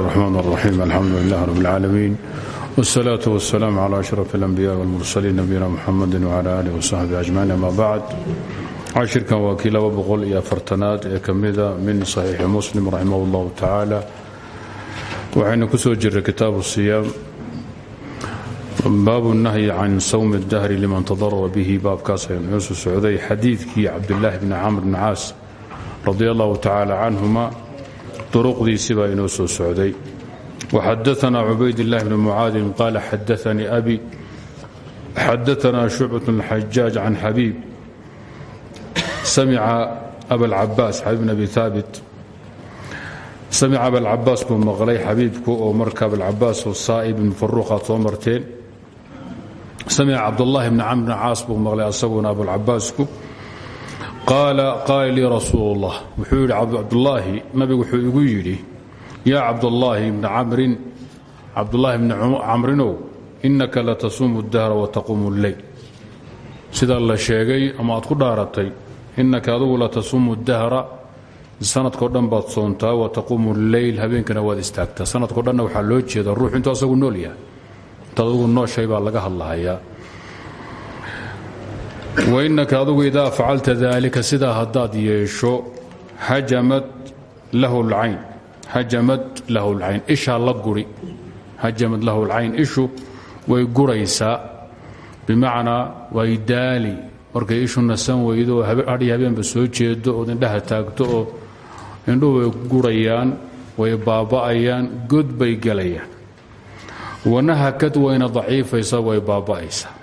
الرحمن الرحيم الحمد لله رب العالمين والصلاة والسلام على أشرف الأنبياء والمرسلين نبينا محمد وعلى آله وصحبه أجمعين أما بعد cashirkan waa kii laba boqol iyo afartanaad ee ka mida min saxiixi muslim raximah اllahu tacaala waxaynu ku soo jirray kitaabu siyaam baabu nahyi can sawmi اdahri liman tadarara bihi baabkaas aynu isu socday xadiidkii cabdulaahi bni camr bni caas radi allahu tacaala canhuma duruqdiisii baa inoo soo socday waxadaana cubaydillahi bni mucaadin qaala xadaanii abi xadaana shucbat اlxajaaj can xabiib samica abalcabaas xabiib bn abi aabit samica abalcabaas buu maqlay xabiibku oo marka abalcabaas oo saa'ib ibn faruuq aad soo marteen samica cabdullaahi bni camr bn caas buu maqlay asaguna abulcabaasku qaala qaala lii rasuul اllah wuxuu yidhi cabdulaahi nabigu wuxuu igu yidhi yaa cabdullaahi bni camrin cabdullaahi bni camrinow inaka latasuumu اdahra wataquumu اlleyl sidaa la sheegay ama aad ku dhaaratay inaka adugu latasuumu dahra sanadkao dhan baad soontaa wataquumu leyl habeenkana waad istaagtaa sanadkao dhanna waxaa loo jeeda ruux intuu asagu nool yahay intaad adugu nooshay baa laga hadlahayaa wainaka adugu idaa facalta daalika sidaa haddaad yeesho hajamad lahu lcayn. Hajamad lahu lcayn. Ishaa la guri. Hajamad lahu lcayn. Ishu way guraysaa. Bimacnaa way daali. Markay ishu nasan weydo oo hadhi habeenba soo jeedo ood indhaha taagto oo indhuhu way gurayaan way baaba'ayaan god bay gelayaan wanahakad wayna daciifaysaa way baaba'aysaa.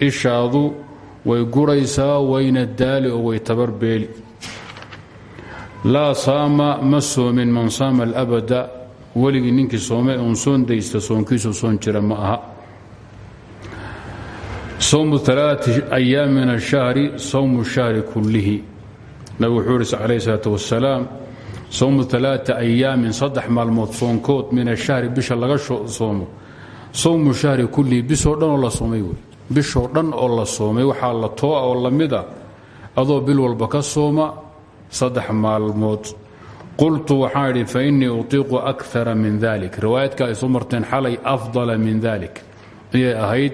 Ishaadu way guraysaa wayna daali oo way tabarbeeli laa saama ma soomin man saama alabada weligii ninkii soomay uun soon daysta soonkiisu soon jira ma aha. Sowmu alaai ayaam min ashahri sowmu shahri kullihi. Nabigu wuxuu ihi calayh salaat wasalaam sowmu alaaa ayaamin saddex maalmood soonkood min ashahri bisha laga soomo. Sowmu shahri kullihi bishoo dhan oo la soomay wey bishoo dhan oo la soomay waxaa la tooa oo lamida adoo bil walba ka sooma saddex maalmood. Qultu waxaan idhi fa innii utiiqu akara min dalik riwaayadka ay soo marteen xalay afdala min dalik ayay ahayd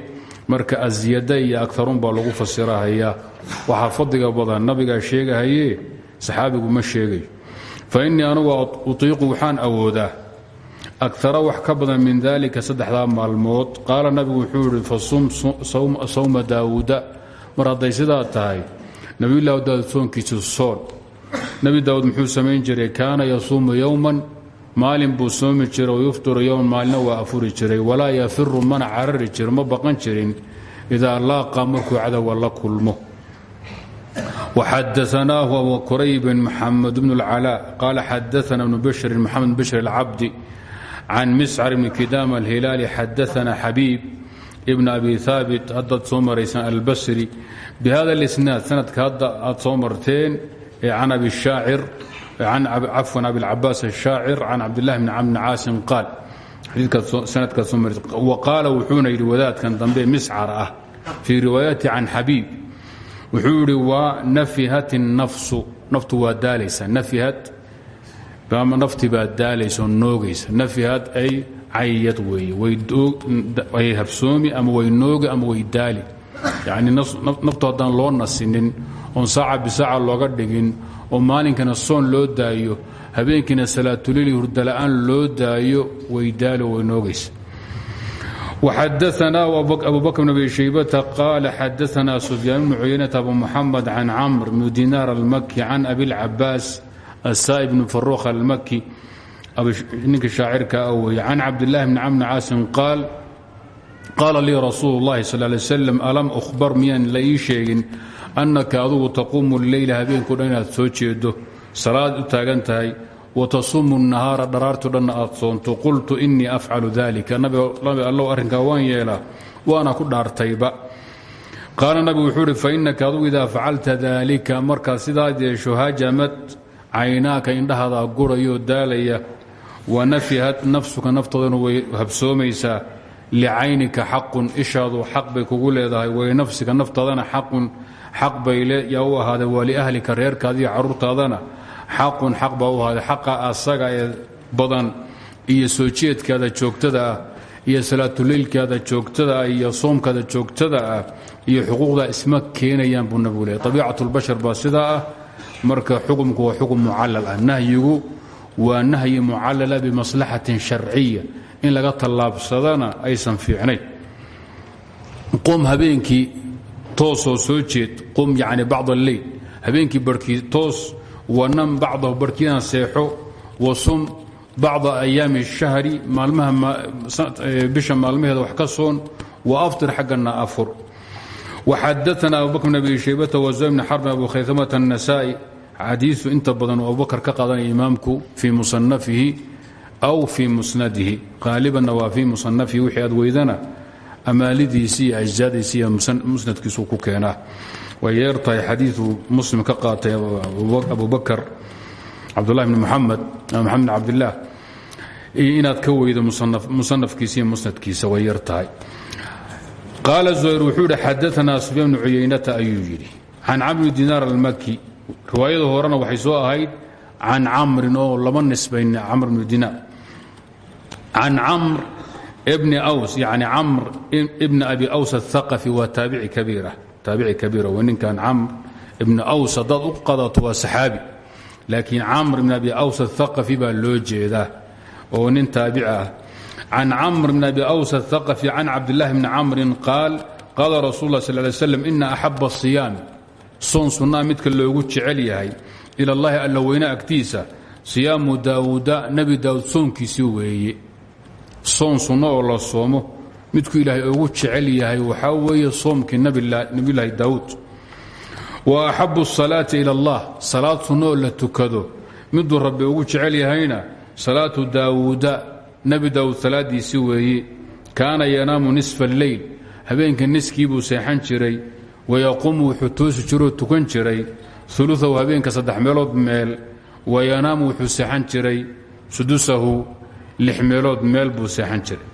marka asyada iyo akarun baa lagu fasirahayaa. Waxaa fadliga badan nabigaa sheegahayee saxaabigu ma sheegayo fa innii anugu utiiqu waxaan awoodaa akara wax ka badan min dalika saddexdaa maalmood qaala nabigu wuxuu yidhi fasum sawma daawuuda mar hadday sidaa tahay nabiyullahi daawud soonkiisu soon nebi daawuud muxuu samayn jiray kaana yasuumu yowman maalin buu soomi jiray wayuftiru yowman maalina waa afuri jiray walaa yafiru mana carari jirin ma baqan jirin idaa laaqa markuu cadowa la kulmo waxadaanaahu abu quraybin maxamed bnu اlcalaa qaala xadaana bnu bashrin maxamed bn bashr alcabdi can miscar bni kidaama alhilaali xadaana xabiib ibn abi haabit haddaad soo maraysaan albasri bihada اlisnaad sanadka hadda aad soo marteen can abi shaacir cafwan abicabaas الشhaacir can cabdاlah bn camr bn caasim qaal qaala wuxuuna yidhi wadaadkan dambe miscar ah fii riwaayati can xabiib wuxuu yidhi waa nafihat الnafsu naftu waa daalaysa nafihat nafti baa daalaysa oo noogaysa. Nafihat ay cayad weeye. Way habsoomi ama way noogi ama way daali. Yani naftu haddaan loo nasinin oon saaca bisaaca looga dhigin oo maalinkana soon loo daayo habeenkiina salaatulili hurdala'aan loo daayo waydaalo waynoogaysa waxadaanaa abu bakr bn abi shaybata qaala xadaanaa sufyaan bnu cuyaynata abu muxamed can camr bnu dinaar almaki can abilcabaas asaa'ib bnu faruukh almaki ninka shaacirka ah weeye can cabdillahi bni camr bni caasim qaal qaala lii rasuulu اllahi sal lay slam alam uhbar miyaan la ii sheegin annaka adugu taquumu leyla habeenkao dhan inaad soo jeedo salaad u taagan tahay wa tasuumu nahaara dharaarto dhanna aad soonto qultu innii afcalu dalika nabi allow arrinkaa waan yeelaa waana ku dhaartayba qaala nabigu wuxuu uhi fa innaka adugu idaa facalta caynaaka indhahadaa gurayoo daalaya wa nafihat nafsuka naftoodana way habsoomaysaa licaynika xaqun ishaadu xaq bay kugu leedahay walinafsika naftaadana xaqun xaq bay yaa u ahaaday waliahlika reerkaada iyo caruurtaadana xaqun xaq baa u ahaaday xaqa asaga ee badan iyo soo jeedkaada joogtada ah iyo salaatuleylkaada joogtada ah iyo soomkaada joogtada ah iyo xuquuqdaa isma keenayaan buu nabigu leey abiicatulbashar baa sidaa ah marka xukumku waa xukum mucallal ah. Nahyigu waa nahyi mucallala bimaslaxatin sharciya. In laga tallaabsadana aysan fiicnayn. Qum habeenkii toosoo soo jeed qum yacni bacd alleyl habeenkii barhkii toos wanam bacdahu barhkiina seexo wasum bacda ayaami الshahri maalmaha bisha maalmaheeda wax ka soon wa aftir xaggana afur waxadaana abubakr bn abi shaybata wazuy bn xarbin abu khaytamata الnasa'i xadiiu inta badan uu abubakar ka qaadanaya imaamku fii musanafihi aw fii musnadihi qaalibanna waa fii musanafihi wixii aad weydana amaalidiisi iyo ajzaadiisi iyo musnadkiisu ku keenaa way yeer tahay xadiiu muslim ka qaatay abubakar cabdulahi bn muxamed maxamed bn cabdilaah inaad ka weydo musanafkiisa iyo musnadkiisa way yar tahay qaala zuhayr wuxuu yidhi xadaanaa sufyaan bnu cuyaynata ayuu yidhi. Can camr bni dinaar almaki riwaayada horena waxay soo ahayd can camrin oo lama nisbayn camr bnu dinaar. Can camr bni aws yani camr ibni abi aws athaqafi waa taabici kabiira. Waa ninkan camr ibni aws haddaad u qadato waa saxaabi. Laakiin camr ibn abi aws athaqafi baa loo jeedaa oo nin taabici ah can camr bn abi aws athaqafi can cabdillahi bni camrin qaal qaala rasul lah sal ly slam ina axaba asiyaami soon sunnaa midka loogu jecel yahay. ila allahi alla weyne agtiisa. Siyaamu daawuuda nebi daawuud soonkiisii weeye. Soon sunno oo la soomo midkuu ilaahay ugu jecel yahay waxaa weeye soomkii nebiyulaahi daawuud. Wa axabu asalaati ila allah. Salaad sunno oo la tukado. Miduu rabbi ugu jecel yahayna salaatu daawuuda nebi daawuud salaadiisii weeye kaana yanaamu nisfa alleyl habeenka niskii buu seexan jiray wayaquumu wuxuu toosi jiroo tukan jiray uluahu habeenka saddex meelood meel wayanaamu wuxuu seexan jiray sudusahu lix meelood meel buu seexan jiray.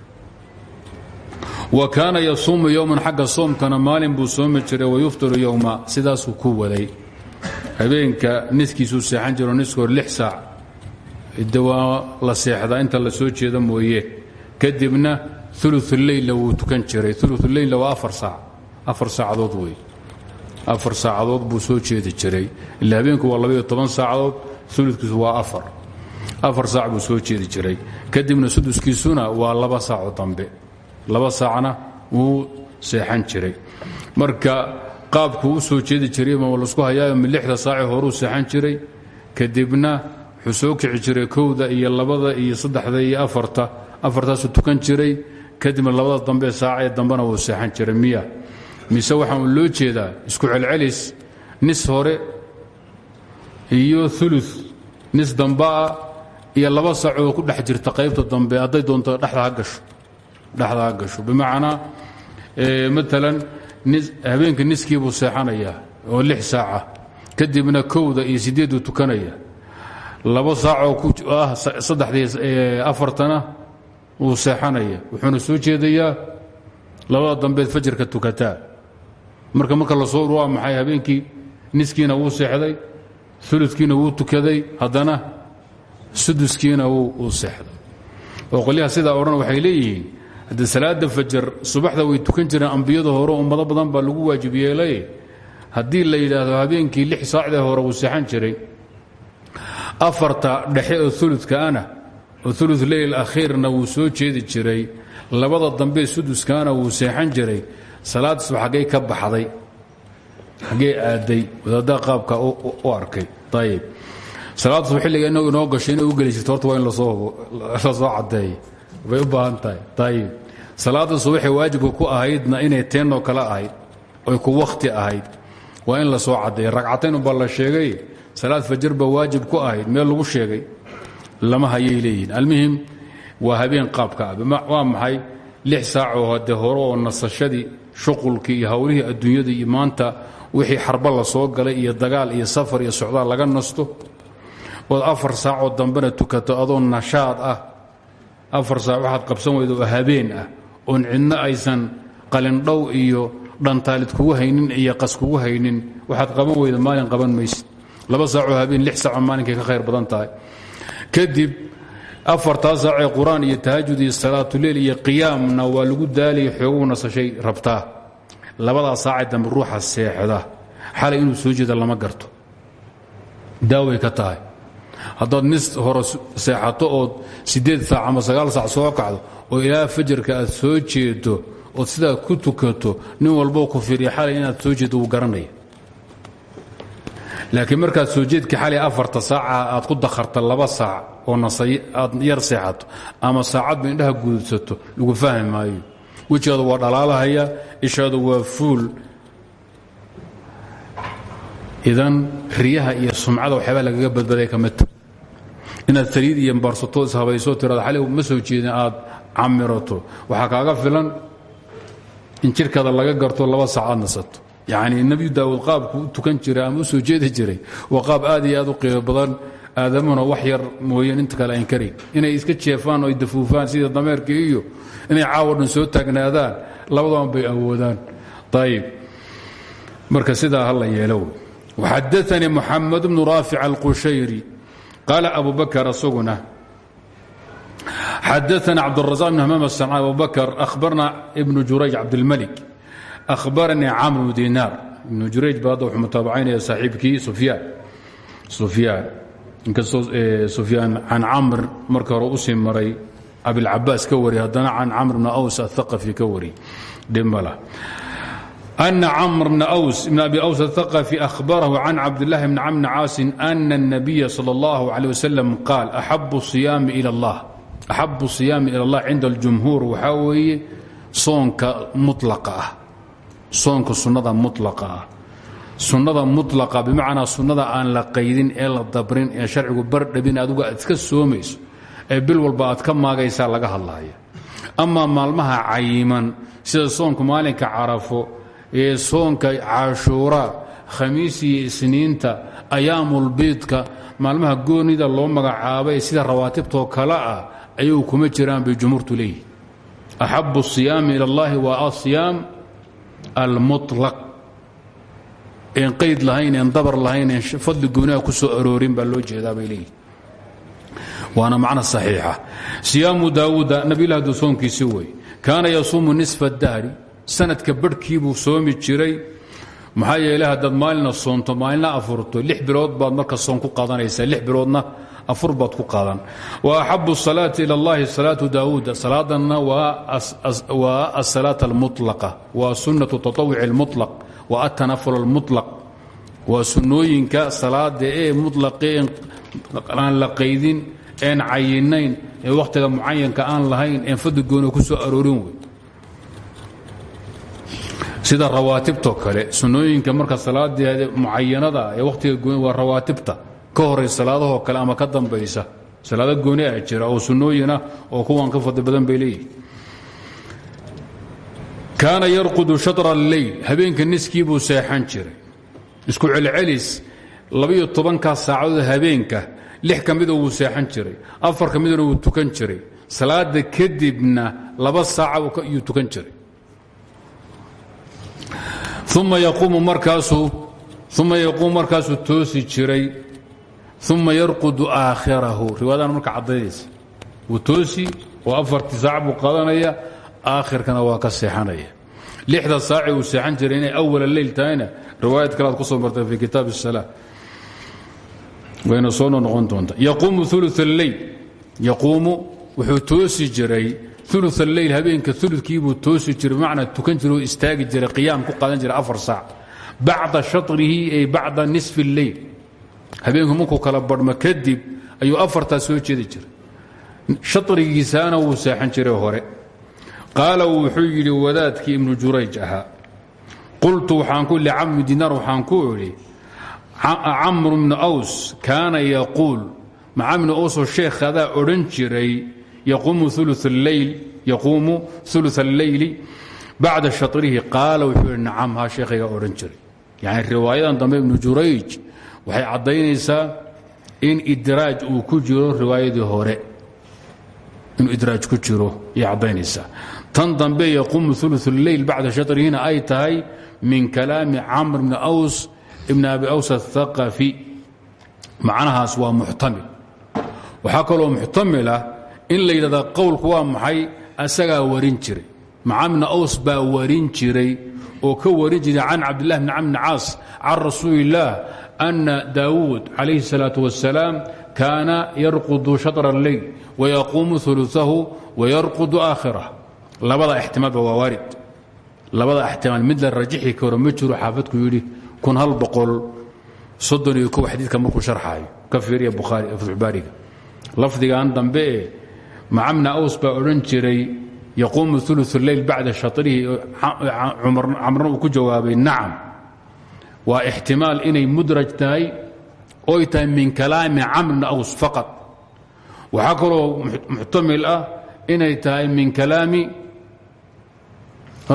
Wa kaana yasuumu yowman xagga soomkana maalin buu soomi jiray wayuftiru yowma sidaasuu ku waday. Habeenka niskiisuu seexan jiro niskoor lix saac de la seexdaa inta la soo jeeda mooye. Kadibna uluuleyla wuu tukan jiray. Uluuleyla waa afar saacadood wey. Afar saacadood buu soo jeedi jiray. Ila waa labaiyo toban saacadood ulukiisu waa afar. Afar saac buu soo jeedi jiray. Kadibna suduskiisuna waa laba saaco dambe. Laba saacna wuu seexan jiray. Marka qaabkuu u soo jeedi jiray ma lasku hayaayo lixda saaci horuu seexan jiray. Kadibna wuxuu soo kici jiray kowda iyo labada iyo saddexda iyo afarta. Afartaasuu tukan jiray kadibna labada dambe saacee dambena wuu seexan jiray miya. Mise waxaa loo jeedaa isku celcelis nis hore iyo ulu nis dambaa iyo laba saacoo ku dhex jirta qaybta dambe. Hadday doonto dhexda ha gasho bimacnaa maalan habeenka niskiibuu seexanayaa oo lix saaca kadibna kowda iyo sideedduu tukanaya laba saacoo ah saddexdii afartana wuu seexanaya. Wuxuuna soo jeedayaa labada dambeed fajrka tukataa. Marka marka la soo waa maxay? Habeenkii niskiina wuu seexday uludkiina wuu tukaday haddana suduskiina wuu seexday. Oo qolyaha sidaa odhan waxay leeyihiin haddii salaada fajar subaxda way tukan jireen ambiyada hore ummado badan baa lagu waajib yeelay. Haddii la yidhaahdo habeenkii lix saacdee hore wuu seexan jiray afarta dhexe oo uludkaana oo ulu leyl akhiirna wuu soo jeedi jiray labada dambe suduskaana wuu seexan jiray salaadisba xaggay ka baxday xaggee aaday wadaaddaa qaabka u arkay. Ayib salaadisba xilliga inagu inoo gashay inay u geli jirto horta waa in la soo caddeeyo bay u baahan tahay. Ayib salaada subaxee waajibka ku ahaydna inay teennoo kale ahayd oy ku wakhti ahayd waa in la soo caddeeya ragcatayn umbaa la sheegay salaad fajar ba waajib ku ahayd meel lagu sheegay lama hayay leeyihiin. Almuhim waa habeen qaabka ah. Waa maxay? Lix saacoo hade hore oo nasashadii shuqulkii iyo howlihii adduunyada iyo maanta wixii xarba la soo galay iyo dagaal iyo safar iyo socdaal laga nasto. Ood afar saacoo dambena tukato adoo nashaad ah afar saac waxaad qabsan weyda oo habeen ah. Oon cidno aysan qalindhow iyo dhantaalid kugu haynin iyo qas kugu haynin waxaad qaban weyda maalin qaban maysid laba saacoo habeen lix saacoo maalinkay ka khayr badan tahay. Kadib afartaa saacee qur'aan iyo tahajud iyo salaatuleil iyo qiyaamna waa lagu daalaya xooguu nasashay rabtaa labadaa saacee dambe ruuxa seexda. Xalay inuu soo jeeda lama garto. Daaway ka tahay. Haddaad nis hore seexato ood siddeed saac ama sagaal saac soo kacdo oo ilaa fajarka aad soo jeedo ood sidaa ku tukato nin walboo ku fiiriya xalay inaad soo jeeddo wuu garanaya laakiin markaad soo jeedka xalay afarta saaca aad ku dakharta laba saac oo aad yar seexato ama saacadba indhaha guudsato lagu fahmi maayo. Wejigaadu waa dhalaalahaya ishaadu waa fuul. Idan riyaha iyo sumcada waxyaabaa lagaga badbaday ka midta inaad saliid iyo baarsato ishabayso tirada xalay ma soo jeedin aad camirato waxaa kaaga filan in jirkaada laga garto laba saacaad nasato yani nebi daawud qaabku tukan jira ama soo jeedi jiray waa qaab aad iyo aad u qiimo badan. Aadamahuna wax yar mooyeen inta kale aan karayn inay iska jeefaan oo dafuufaan sida dameerka iyo inay caawo soo taagnaadaan labadoan bay awoodaan. Ayib marka sidaa ha la yeelo waxadaanii muxamed bnu raafic alqushayri. Qaala abu bakar asaguna xadaana cabdrasaq bn hamaam asanca abu bakar ahbarna ibnu jurayj cabdilmalik ahbaranii camr bnu dinaar ibnu jurayj ba hadda wuxuu mutaabacaynaya saaxiibkii sufyaan sufyaan inkastoo sufyaan can camr marka hore u sii maray abilcabaas ka wari haddana can camr bn aws athaqafi ka wari dhimala أن cمر بن أوس بن أبي أوس الثقفي أخبره عن عبد الله بن عم عاaص أن النبي صلى الله عليه وسلم قال أحب الصيام إلى الله أحب الصيام إلى الله عند الجمهور waxaa weeye soonka muطلقa ah soonka sunnada mulaqa ah. Sunnada mulaqa bimacnaa sunnada aan la qaydin ee la dabrin ee sharcigu bardhabin adigu aad iska soomayso ee bil walba aad ka maagaysaa laga hadlaaya. Amaa maalmaha cayiman sida soonka maalinka carafo ee soonka cashuuraa khamiis iyo isniinta ayaamulbiidka maalmaha goonida loo magacaabay sida rawaatibto kale ah ayuu kuma jiraan bay jumhuurtu leeyihiin axabu siyaami ila allahi waa asiyaam almuطlaq een qayd lahayn een dabar lahayn een fadli gooniha ku soo aroorin baa loo jeedaa bay waana macno saxiixa. Siyaamu daawuuda nabilah duu soonkiisi wey kaana yasuumu nisfa dahri sanadka barhkii buu soomi jiray. Maxaa yeele haddaad maalina soonto maalina afurto lix bilood baad marka soon ku qaadanaysaa lix biloodna afur baad ku qaadan. Wa axabu salaati ila allahi salaatu daawuuda salaadanna waa asalaat almulaqa waa sunatu taawuci اlmulaq wa atanaful almulaq waa sunnooyinka salaada ee mulaqe aan la qaydin een cayinayn ee wakhtiga mucayanka aan lahayn een fadi gooni ku soo aroorin wey. Sida rawaatibto kale sunnooyinka marka salaada mucayanada ee watiga waa rawaatibta ka horay salaadahoo kale ama ka dambaysa salaado gooni ah jira oo sunnooyinah oo kuwan ka fadli badan bay leeyihi kaana yarqudu shatra alleyl habeenka niskii buu seexan jiray. Isku celcelis labaiyo tobankaa saacadood habeenka lix ka mida wuu jiray afar ka midana wuu tukan jiray. Salaada kadibna laba saaca yuu tukan jiray. Uma yaquumu markaasuu toosi jiray uma yarqudu aakhirahu riwaayadan marka caddaynaysa wuu toosi oo afartii saac buu qaadanaya aakhirkana waa ka seexanaya lixda saaci uu seexan jiray inay awala leyl tahayna riwaayad kale aad ku soo martay fi kitaab الsalaa wayna soo noqon doonta yaquumu ulu اleyl yaquumu wuxuu toosi jiray ulu اleyl habeenka uludkiibuu toosi jiray bimacnaa tukan jira oo istaagi jiray qiyaam ku qaadan jiray afar saac bacda shaطrihi ay bacda nisfi اleyl habeenku markuu kala barhmo kadib ayuu afartaa soo jeedi jiray. Sharigiisaana wuu seexan jiray hore. Qaala wuxuu yidhi wadaadkii ibnu jurayj ahaa. Qultu waxaan ku licammi dinaar waxaan ku idhi camru bnu aws kaana yaquul. Maca bnu awsoo sheekhadaa odhan jiray yaquumu ulu alleyli bacda shatrihi. Qaala wuxuu yidhi nacam haa sheekhaygaa odhan jiray. Yacni riwaayadan dambe ibnu jurayj waxay caddaynaysaa in idraaj uu ku jiro riwaayadii hore. Inuu idraaj ku jiro ayay caddaynaysaa. Tan dambe yaquumu ululeyl bacda shatrihina ay tahay min kalaami camr bni aws ibni abi aws athaqafi macnahaas waa muxtamil. Waxaa kaloo muxtamilah in la yidhahdaa qowlku waa maxay? Asagaa warin jiray. Macaamibni aws baa warin jiray oo ka warin jiray can cabdillahi bni camr bni caas can rasuuli illaah ana daawuud calayhi الsalaaة wasalaam kaana yarqudu shatra اlleyl wayaquumu uluahu wayarqudu aakhirah labada ixtimaalba waa waarid labada ixtimaal mid la rajixi karo ma jiro xaafadku yidhi kun hal boqol soddon iyo kow xadiidka markuu sharxaayo ka fiiriya bukhaari fatxubaariga lafdigan dambe ee macamna aws baa odhan jiray yaquumu ulu leyl bacda shatrihi camrna uu ku jawaabay nacam waa ixtimaal inay mudraj tahay oy tahay min kalaami camrna aws faqad waxaa kaloo muxtamil ah inay tahay min kalaami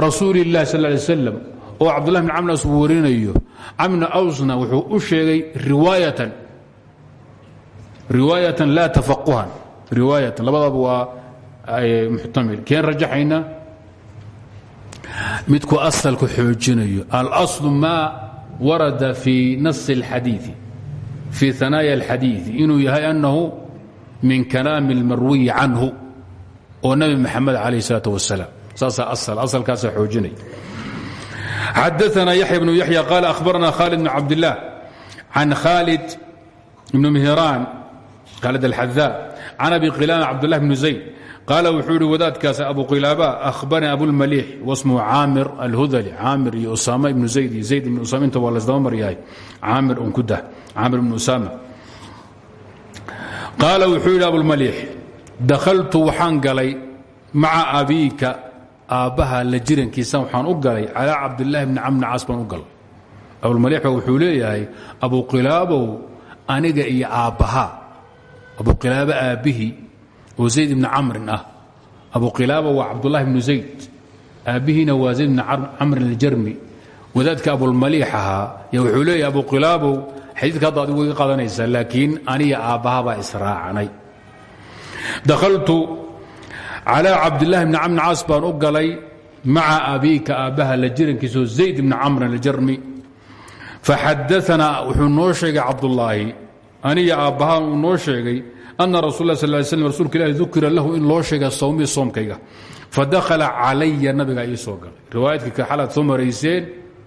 rasuuli اllahi sal lay slam oo cabdullahi bn camr aws uu warinayo camrna awsna wuxuu u sheegay riwaayatan riwaayatan laa tafaquhan riwaayatan labadaba keen rajaxayna midku asalku xoojinayo alaslu maa warada fii nas اlxadiiثi fii anaaya اlxadiiثi inuu yahay annahu min kalaami اlmarwiyi canhu oo nabi maxamed calayh الsalaaة wasalaam saasaa asal asalkaasaa xoojinaya xadaثna yaxya bnu yaxya qaal ahbarana khaalid bn cabdillaah can khaalid ibn mihiraan khaalid alxadaa can abi qilaama cabdullah bn zayd qaala wuxuu ihi wadaadkaas abu qilaaba ahbarani abulmaliix wasmuhu caamir alhudali. Caamir iyo usaama ibnu zayd iyo zayd ibn usaama inta waa lasdaba maryahay. Caamir un ku dah. Caamir ibn usaama. Qaala wuxuu yidhi abulmaliix dakhaltu waxaan galay maca abiika aabbaha la jirankiisa waxaan u galay calaa cabdilaahi bni camr caas baan u galay. Abulmaliix ba wuxuu leeyahay abuqilaabow aniga iyo aabbahaa abuqilaabo aabbihii oo zayd ibni camrin ah. Abuqilaaba waa cabdulahi bnu zayd. Aabbihiina waa zayd bni camrin aljarmi. Wadaadka abulmaliix ahaa y wuxuu leeyahay abuqilaabow xadiidka hadda adigu iga qadanaysaa laakiin aniga aabbaha baa israacnay. Dakhaltu calaa cabdilaahi bni camr caas baan u galay maca abiika aabbaha la jirankiisoo zayd ibni camrin aljarmi. Faxadaanaa wuxuu noo sheegay cabdulaahi aniga aabbahaan uu noo sheegay ana slam rasuulka ilahi dukira lahu in loo sheegay sawmii soomkayga fadakhala calaya nabigaa ii soo galay riwaayadka xalaad soo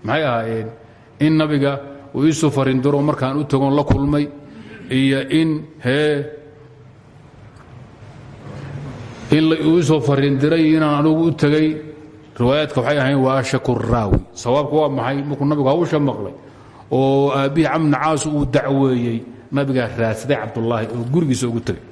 maxay ahaayeen in nabiga uu iisoo farindiro markaan u tagoon la kulmay iyo in hee in uu isoo farindiray inaan anugu u tegay riwaayaadka waxay ahayn waa shakur raawi sawaabka waa maxay markuu nabigu hawsha oo aabbihii camna uu dacweeyey nabigaa raadsaday cabdulaahi oo gurigiisa ugu tegay.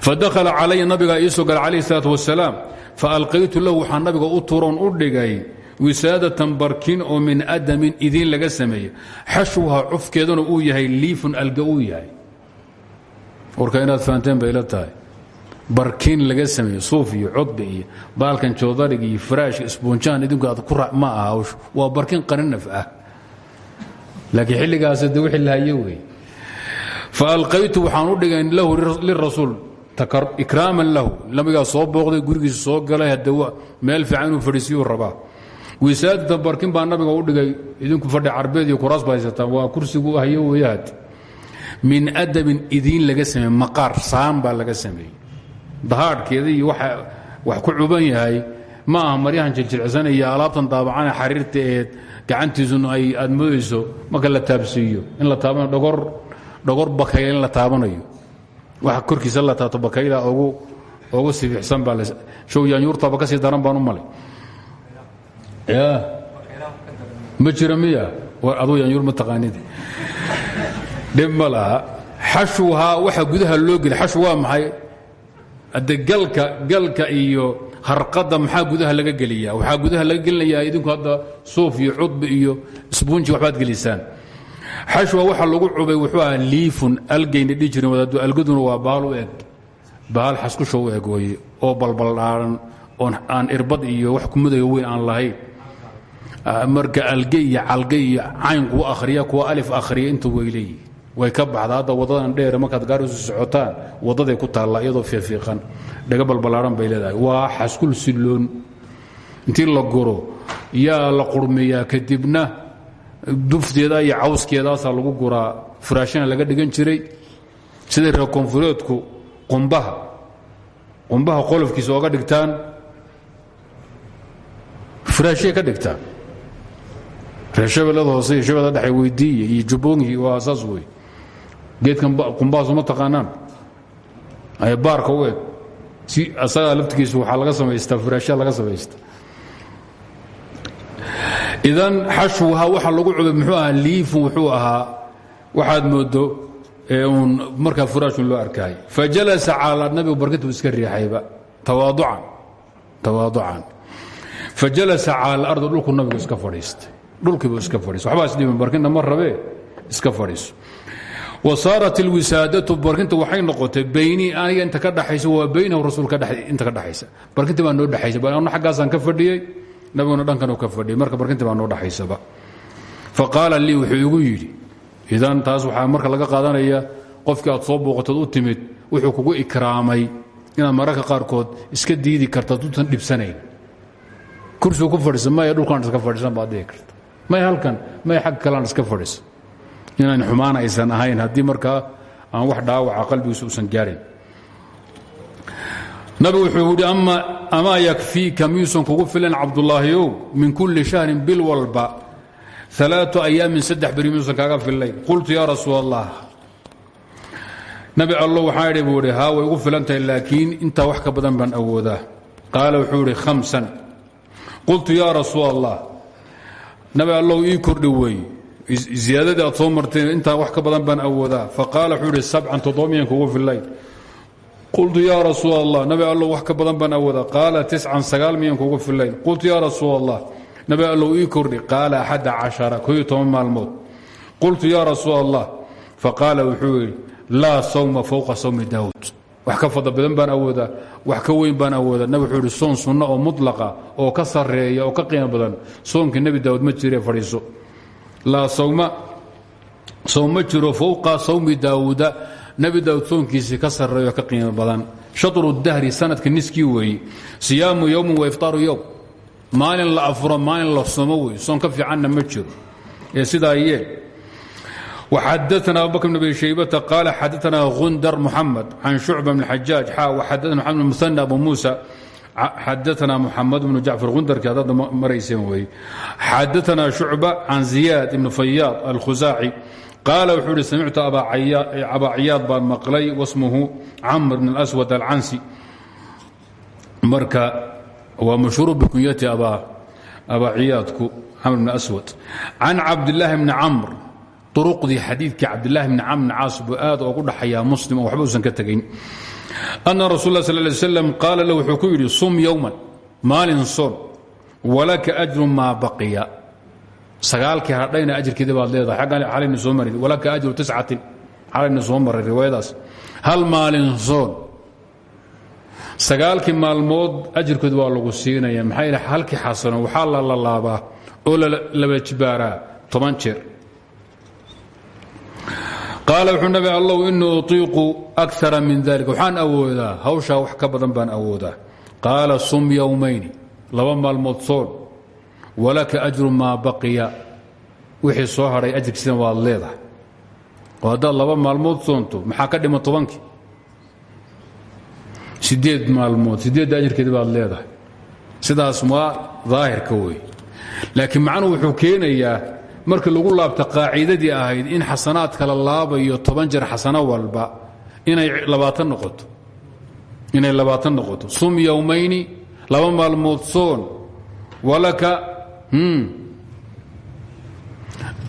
Fadakhala calaya nabigaa iisoo galay calayh salaat wasalaam faalqaytu lahu waxaa nabiga u turoon u dhigay wisaadatan barkin oo min adamin idiin laga sameeye xashwha cufkeeduna uu yahay liifun alga uu yahay. Warka inaad fahanteen bay tahay. Barkin laga sameeye suuf iyo codba iyo baalkan joodariga iyo faraashka isbuunjahan idinku aad ku ma aha waa barkin qaninaf ah laakiin xilligaas de wixii lahaye wey faalqaytu waxaan u dhigay lahu lirasuul ikraaman lahu. Nabigaa soo booqday gurigiisa soo galay hadde meel fiican inuu fadhiisiyuu rabaa. Wisaadatan barkin baa nabiga u dhigay idinku fadhi carbeed iyo kuraas ba waa kursigu hayo weyaad min adabin idiin laga sameeye maqaar saan baa laga sameeyey. Dahaadhkeeda iyo wax ku cuban yahay. Ma aha maryahan jiljilcsan iyo alaabtan daabacane xariirta gacantiisuna aad moodayso marka la taabsiiyo. In la taabanayo dhogor bakayla in la taabanayo. Waxa korkiisa la taabto bakayla ugu sifiixsan baa show yaanyuurtaba ka sii daran baan u malay ma jira miya? Aduu yaanyuur ma taqaanid. Dhib ma laha. Xashwhaa waxa gudaha loo geli xashw waa maxay? Ade galka galka iyo harqadda maxaa gudaha laga geliya waxaa gudaha laga gelinayaa idinku hadda suuf iyo cudbi iyo sbuunji waxbaad gelisaan xashwa waxa lagu cubay wuxuu ahaa liifun algayna dhihi jirin algaduna waa bahal u eg bahal xaskusho u eg oo balbaldhaaran oon aan irbad iyo wax kumudayo weyn aan lahayn. Marka alge iyo calge iyo cayn akhriya kuwa alif akhriya intu way way ka baxda wadadan dheer markaad gaarisu socotaan wadaday ku taalla iyadoo fiifiiqan dhaga balbalaaran bay leedahay. Waa xaskul silloon intii la guro yaa la qurmiyaa kadibna dufteeda iyo cawskeedaasaa lagu guraa furaashana laga dhigan jiray. Siday reer koonfureedku qumbaha qumbaha qolofkiisa ooga dhigtaan firaashiyay ka dhigtaan. Reer hoose iyo shabeellada dhexe weydiiye iyo jubboonkii waa saas wey geedkan qumbahaasuma taqaanaan. Ay baarka u si asagaa laftigiisa waxaa laga samaystaa firaashyaa laga samaystaa. Idan xashwuha waxa lagu cubay muxuu ahaa liifun wuxuu ahaa waxaad moodo uun markaa furaashun loo arkaay fajalasa cala nabigu barkintu iska riixayba tawaaducan tawaaducan. Fajalasa cala alardi dhulku nabigu iska fadhiistay. Dhulkiibu iska fadhiistay. Waxbaa isdhiban barkinta ma iska fadhiiso wa saarat ilwisaadatu barkinta waxay noqotay baynii aniga inta ka dhaxaysa waa baynahu rasuulka inta ka dhaxaysa. Barkinta baa noo dhexaysa ana xaggaasaan ka fadhiyey nabiguna dhankan ka fadhiyay marka barkinta baa noo dhaxaysaba faqaala lii wuxuu igu yidhi idan taas waxaa marka laga qaadanaya qofkii aad soo booqatood u timid wuxuu kugu ikraamay inaad mararka qaarkood iska diidi karta duusan dhibsanayn. Kursigu ku fadhiisa maya dhulkaan iska fadhiisan baad dhihi karta. May halkan may xag kalaan iska fadhiisa inaan xumaan aysan ahayn. Haddii markaa aan wax dhaawaca qalbigiisa uusan gaarin. Nabigu wuxuu yidhi amaa yakfiika miyuusan kugu filan cabdulaahiyow min kulli shahrin bil walba. Alaau ayaamin saddex beri miyuusan kaaga qultu yaa rasuul nabi allo waxaa idhi buu idhi way ugu filan laakiin intaa wax ka badan baan awoodaa. Qaala wuxuu idhi khamsan. Qultu yaa rasuul nabi allow ii kordhi wey ziyaadadii aad soo wax ka badan baan awoodaa. Faqaala wuxuu idhi sabcan toddoba kugu fillayn qultu yaa rasuul allah nabi allow wax ka badan baan awoodaa. Qaala tiscan sagaal miyan kugu fillayn qultu yaa rasuul allah nabi allow ii kordhi qaala axada cashara koyo toban maalmood. Qultu yaa rasuul allah faqaala wuxuu yidhi sawma fowqa sawmi daawud wax ka fadla badan baan awoodaa wax ka weyn baan awoodaa. Nabi wuxuu sunno oo mutlaqa oo ka sarreeya oo ka qiimo badan soonkii nebi daawud ma jire fadhiiso laa sawma soom ma jiro fowqa sawmi daawuuda nebi daawud soonkiisii ka sarreeyo oo ka qiimo badan shatru dahri sanadka niskii weeye siyaamu yowmin wa iftaaru yowm maalin la afuro maalin la somo wey soon ka fiicanna ma jiro ee sidaa yeel وxadثna abubكر بن abi شhaybة qال xadثna غundr محamed can شhucبة بن xajاaج xa وxadثna محamed بن مثنى abu muسى xadaana muxamed bnu jacfar hundarkii haddaadda marayseen weeye xadaana shucba can ziyaad ibni fayaad alkhusaaci qaala wuxuu ihi samictu abaa ciyaad baan maqlay wasmuhu camr bn اlswad alcansi marka waa mashhuur bikunyati abaa ciyaadku camr bn aswad can cabdillaahi bni camr duruqdii xadiidkii cabdillaahi bni camr bn caas buu aad oogu dhaxayaa muslim oo waxba uusan ka tegayn ana rasul slam qaala la wuxuu ku yidhi sum yowman maalin soon walaka ajru maa baqiya sagaalkii hadhayna ajirkeedii baad leedahay aggan xalayna soo marin walaka ajru tiscatin xalayna soo maray riwaayadaas hal maalin soon sagaalkii maalmood ajirkoodi waa lagu siinaya maxaa halkii xasano waxaa la lalaabaa oo laba jibaaraa toban jeer qaala wuxuu nabi allow inii utiiqu akara min dalik waxaan awoodaa hawshaa wax ka badan baan awoodaa. Qaala sum yowmayni laba maalmood soon walaka ajru maa baqiya. Wixii soo hadhay ajirkiisina waad leedahay. Oo haddaad laba maalmood soonto maxaa ka dhima tobankii sideed maalmood sideedda ajirkeedi baad leedahay. Sidaas waa daahirka wey laakiin macnuhu wuxuu keenayaa markii lagu laabta qaacidadii ahayd in xasanaadka la laabayo toban jeer xasano walba inay labaatan noqoto. Sum yowmayni laba maalmood soon walaka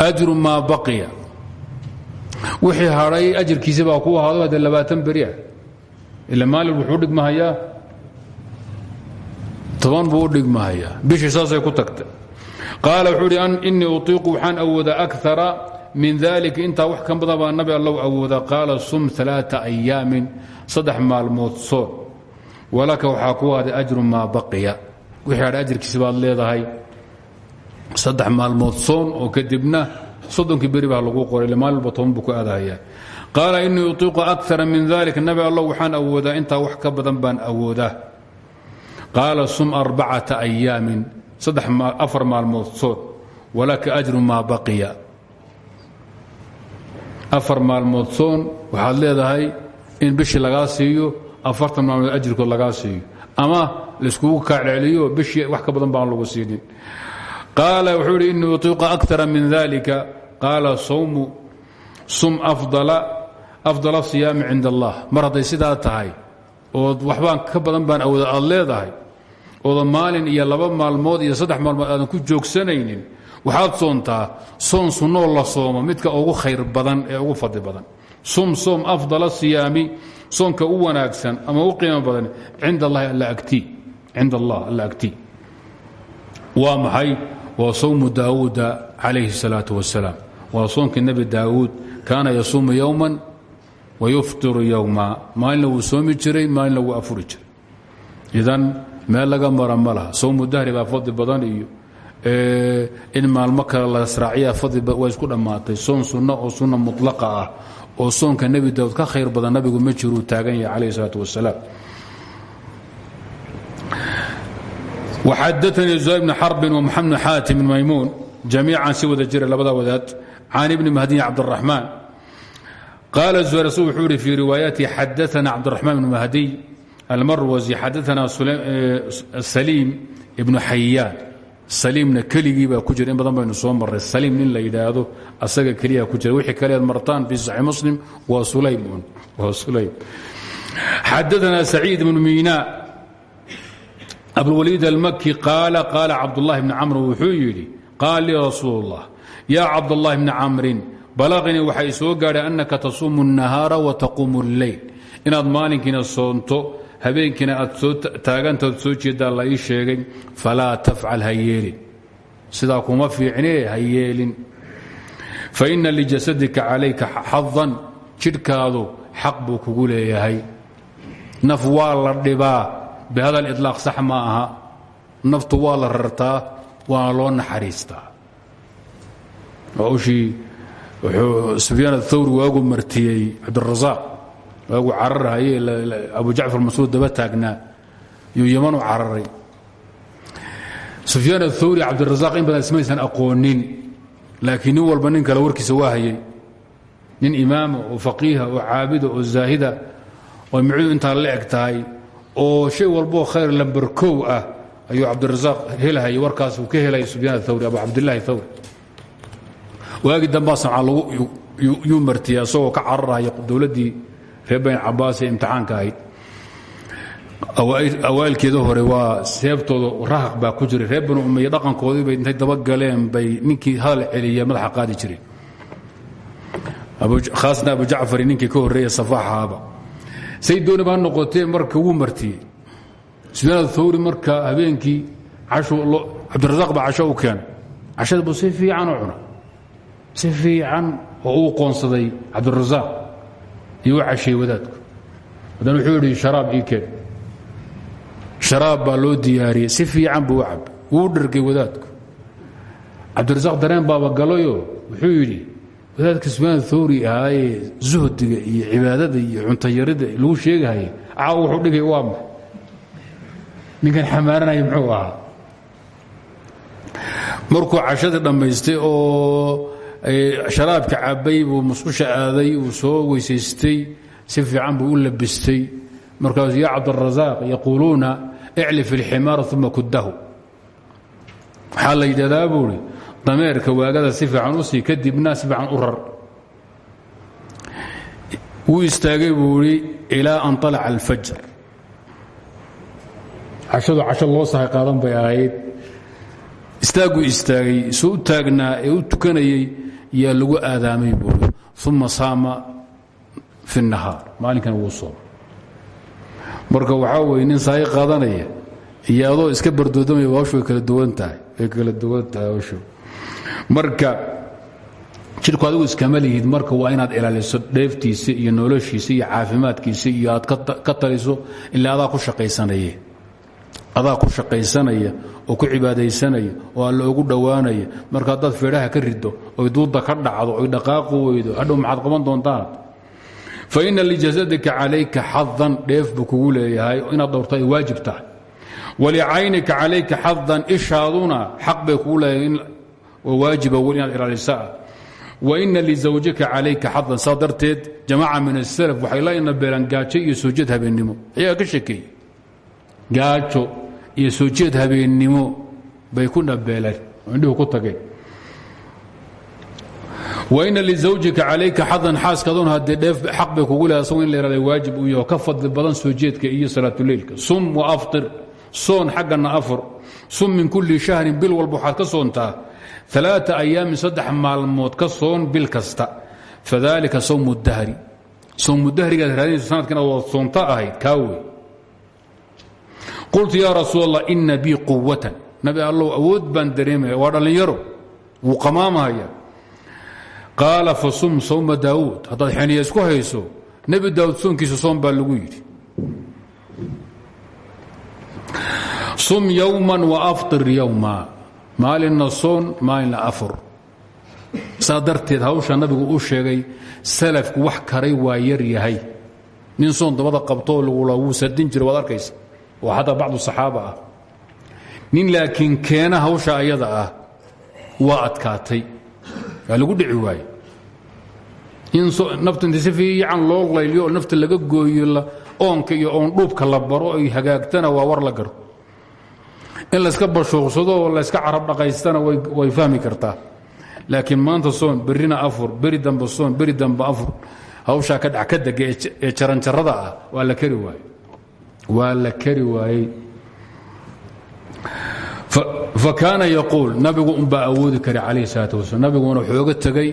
ajru maa baqiya. Wixii hadhay ajarkiisi baa ku ahaado haddee labaatan beri ila maalin wuxuu dhigmahayaa toban buu dhigmahayaa bishii saasay ku tagta qaala wuxuu idhi inii utiiqu waxaan awoodaa akara min dalika intaa wax ka badan baa nabi allow awoodaa qaala sum aaaa ayaamin saddex maalmood soon. Walaka waxaa ku ahday ajru maa baqiya. Wixii hadha ajirkiisi baad leedahay saddex maalmood soon oo kadibna soddonkii beri baa lagu qoray ile maalin walba toban buu ku aadahayaa qaala inii utiiqu akara min dalika nabi allow waxaan awoodaa intaa wax ka badan baan awoodaa. Qaala sum arbacata ayaamin afar maalmood soon walaka ajru maa baqiya. Afar maalmood soon waxaad leedahay in bishii lagaa siiyo afartan maalmood ajirkood lagaa siiyo. Ama laiskugu kaaceliyo bishii wax ka badan baan lagu siinin. Qaala wuxuu idhi inii utiiqa min dalika qaala sawmu sum afdala siyaami cinda allah. Mar hadday tahay ood waxbaan ka badan baan awooda leedahay ooda maalin iyo laba maalmood iyo saddex maalmood aadan ku joogsanaynin waxaad soontaa soon sunnoo la soomo midka ugu khayr badan ee ugu fadli badan. Sum soom afdala siyaami soonka u wanaagsan ama u qiimo badan cinda allahi alla agti cinda allah alla agti. Waa maxay? Waa sawmu daawuuda calayhi الsalaatu wasalaam waa soonka nebi daawuud kaana yasuumu yowman wayuftiru yowma maalinna wuu soomi jiray maalinna wuu afuri jiray. Idan meel laga mara ma laha. Sawmu dahri badan iyo in maalmo kale la sraaciya waa isku dhammaatay. Soon sunno oo sunna mutlaqa ah oo soonka nebi daawud ka khayr badan nabigu ma jiruu taagan yahay calayh isalaat wasalaam. Waxadaanii zuhayr bni xarbin wamaxamed bn xaatim bn maymuun jamiican si wada jira labada wadaad can ibni mahdiy cabdiraxmaan qaala zuhayr asu wuxuu ihi fii riwaayatihi xadaana cabdiraxmaan bn mahdiy almarwasi xadaana saliim ibnu xayaan saliimna keligii baa ku jira in badan baynu soo marray saliim nin la yidhaahdo asaga keliya ku jira wixii kaleed martaan fii saxii muslim waa sulaym waa sulaym xadaana saciid ibnu miina abulwaliid almaki qaala qaala cabdullahi bni camr wuxuu yidhi qaal lii rasuul اllah yaa cabdullahi bni camrin balaqnii waxay soo gaadhay annaka tasuumu الnahaara wa taquumu اlleyl inaad maalinkiina soonto habeenkiina aad soo taagantaod soo jeeddaa la ii sheegay falaa tafcal ha yeelin. Sidaa kuma fiicnee ha yeelin. Faina lijasadika calayka xadan jidhkaadu xaq buu kugu leeyahay. Naf waa la dhibaa bihada liطlaaq sax ma aha. Naftu waa la rartaa waana loo naxariistaa. Ushii wuxuu sufyaan athawri waagu martiyey cabdirasaaq waagu cararhaye abu jacfar masuud daba taagnaa yuu yamanu cararay. Sufyaan athawri cabdirasaaq in badan ismaysan aqoonin. Laakiin nin walba nin kale warkiisa waa hayay. Nin imaama oo faqiiha oo caabida oo zaahida oo micdu intaa la eg tahay oo shay walboo khayr lamber kow ah ayuu cabdirasaaq helhayay warkaas uu ka helaya sufyaan athawri abu cabdillahi thawri waagii dambaa samca yuu martiyey asagoo ka cararhaya dowladdii reer bayn cabaas ee imtixaanka ahayd. Awaalkeeda hore waa seebtooda rahaq baa ku jiray. Reer banu umaye dhaqankoodii bay intay dabagaleen bay ninkii hadal celiya madaxa qaadi jireen khaasna abu jacfari ninkii ka horreeya safaaxaaba say dooni baa noqotee marka wuu martiyey. Sufyaan athawri marka habeenkii cabdirasaaq baa casho u keenay. Cashada buu si fiican u cuna si fiican oo uu qoonsaday cabdirasaaq iyo u casheey wadaadku. Haddana wuxuu yidhi sharaab ii sharaab baa loo diyaariyey. Si fiican buu cab. Wuu dhargay wadaadku. Cabdirasaaq dareen baaba galayoo wuxuu yidhi wadaadka sufyaan thawri ahaayee zuhdiga iyo cibaadada iyo cuntayarida lagu sheegahayay caaw wuxuu dhigay waa ma ninkan xamaaranaya muxuu ahaa. Markuu cashadii dhammaystay oo sharaabka cabbay buu musqusha aaday uu soo weysaystay si fiican buu u labistay. Markaasuu ya cabdirasaaq yaquuluuna iclif ilximaar uma kudahu waxaa la yidhahdaa buuhi dameerka waagada si fiican u sii kadibna si fiican u rar. Wuu istaagay buu idhi an alaca alfajr. Cashadu casho loo sahay qaadan bay ahayd. Istaagguu istaagay soo u taagnaa ee u tukanayey yaa lagu aadaamay buuri uma saama fi الnahaar maalinkana wuu sooma marka waxaa weye nin saayi qaadanaya iyo adoo iska bardoodamaya hawshu kala duwan tahay kala duwan tahay marka jidhku adigu iskama lihid marka waa inaad ilaaliso dheeftiisa iyo noloshiisa iyo caafimaadkiisa iyo aad ka taliso ilaa adaa ku shaqaysanaya. Adaa ku shaqaysanaya oo ku cibaadaysanaya oo alla ugu dhowaanaya. Marka haddaad feedhaha ka rido oy duudda ka dhacdo oy dhaqaaqi weydo hadhow maxaad qaban doontaan? Fa ina lijasadika calayka xadan dheef buu kugu leeyahay inaad dhowrto ay waajib tahay. Walicaynika calayka xadan ishaaduna xaq bay kugu oo waajiba wel inaad ilaalisaa. Waina lizawjika calayka xadan saa darteed jamaaca min asalaf waxay la inabeelaan gaajo iyo soo jeed habeennimo ka shekeeyey gaajo iyo soo jeed bay ku nabeeleen oo ku tageen waina lizawjika calayka xadan xaaskaadun haddee dheef xaq bay kugu leeda asagoo in la ihahda waajib uu yaho ka fadli badan soo jeedka iyo salaatuleylka sum wa aftir soon xaggana afur. Sum min kulli shahrin bil walba waxaad ka soontaa. Aaaa ayaamin saddex maalmood ka soon bil kasta. Fadalika sawmu dahri. Sawmu dahrigaad raadinayso sanadka inaad wada soonta ahayd kaa wey qultu yaa rasuul allah ina bii quwatan nabi allow awood baan dareemaya waa dhallinyaro qaala fasum sawma daawuud haddaad xeniya isku hayso nebi daawuud soonkiisa soon baa lagu yidhi. Sum yowma waafطir yowma maalinna soon maalinna afur. Saa darteed hawsha nabigu u sheegay salafku wax karay waa yar yahay. Nin soon dabada qabtoo lagula wuu sardin jira waad arkaysa. Oo xataa bacdu saxaaba ah. Nin laakiin keena hawsha ayada ah waa adkaatay waa lagu dhici waaye in nafta inta si fiican loo layliyo oo nafta laga gooyo oonka iyo oon dhuubka la baro ay hagaagtana waa war la garo. In layska bashuuqsado oo layska carab dhaqaystana way fahmi kartaa. Laakiin maanta soon berrina afur beri dambe soon beri dambe afur. Hawshaa ka dhac ka dega ee jaranjarada ah waa la keri waaye waa la keri waayey fa kaana yaquul nabigu unbaa awoodi kara calayh salaat wasalam nabiguna xooga tegay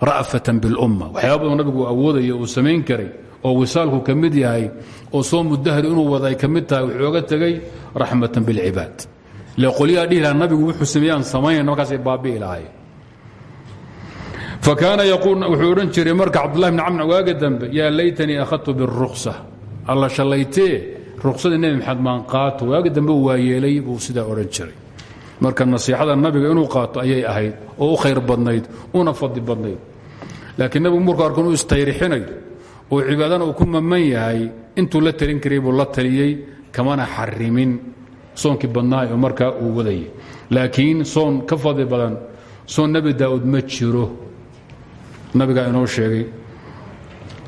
ra'fatan bilumma waxyaaba badan nabigu awoodaya uu samayn karay oo wisaalku ka yahay oo soomu dahri inuu wada ay ka mid tahay wuxooga tegay raxmatan bilcibaad ile qolyaha dhihi laha nabigu wuxuu sameeyaan samaynayna markaasay baabi'i lahaayeen. Fa kaana yaquul wuxuu odhan jiray marka cabdullahi bn camr waaga dambe yaa laytanii akhadtu biruksa alla shallaytee ruksadii nebi maxamed maan qaato waaga dambe waa yeelay buu sidaa odhan jiray. Marka nasiixada nabiga inuu qaato ayay ahayd oo u khayr badnayd una fadli badnayd. Laakiin nabigu markuu arko inuu istayrixinayo oo cibaadana uu ku maman yahay intuu la talin karay la taliyey kamana xarimin soonkii badnaa oo markaa uu wadayay. Laakiin soon ka fadli badan soon nebi daa'uud ma jiro. Nabigaa inoo sheegay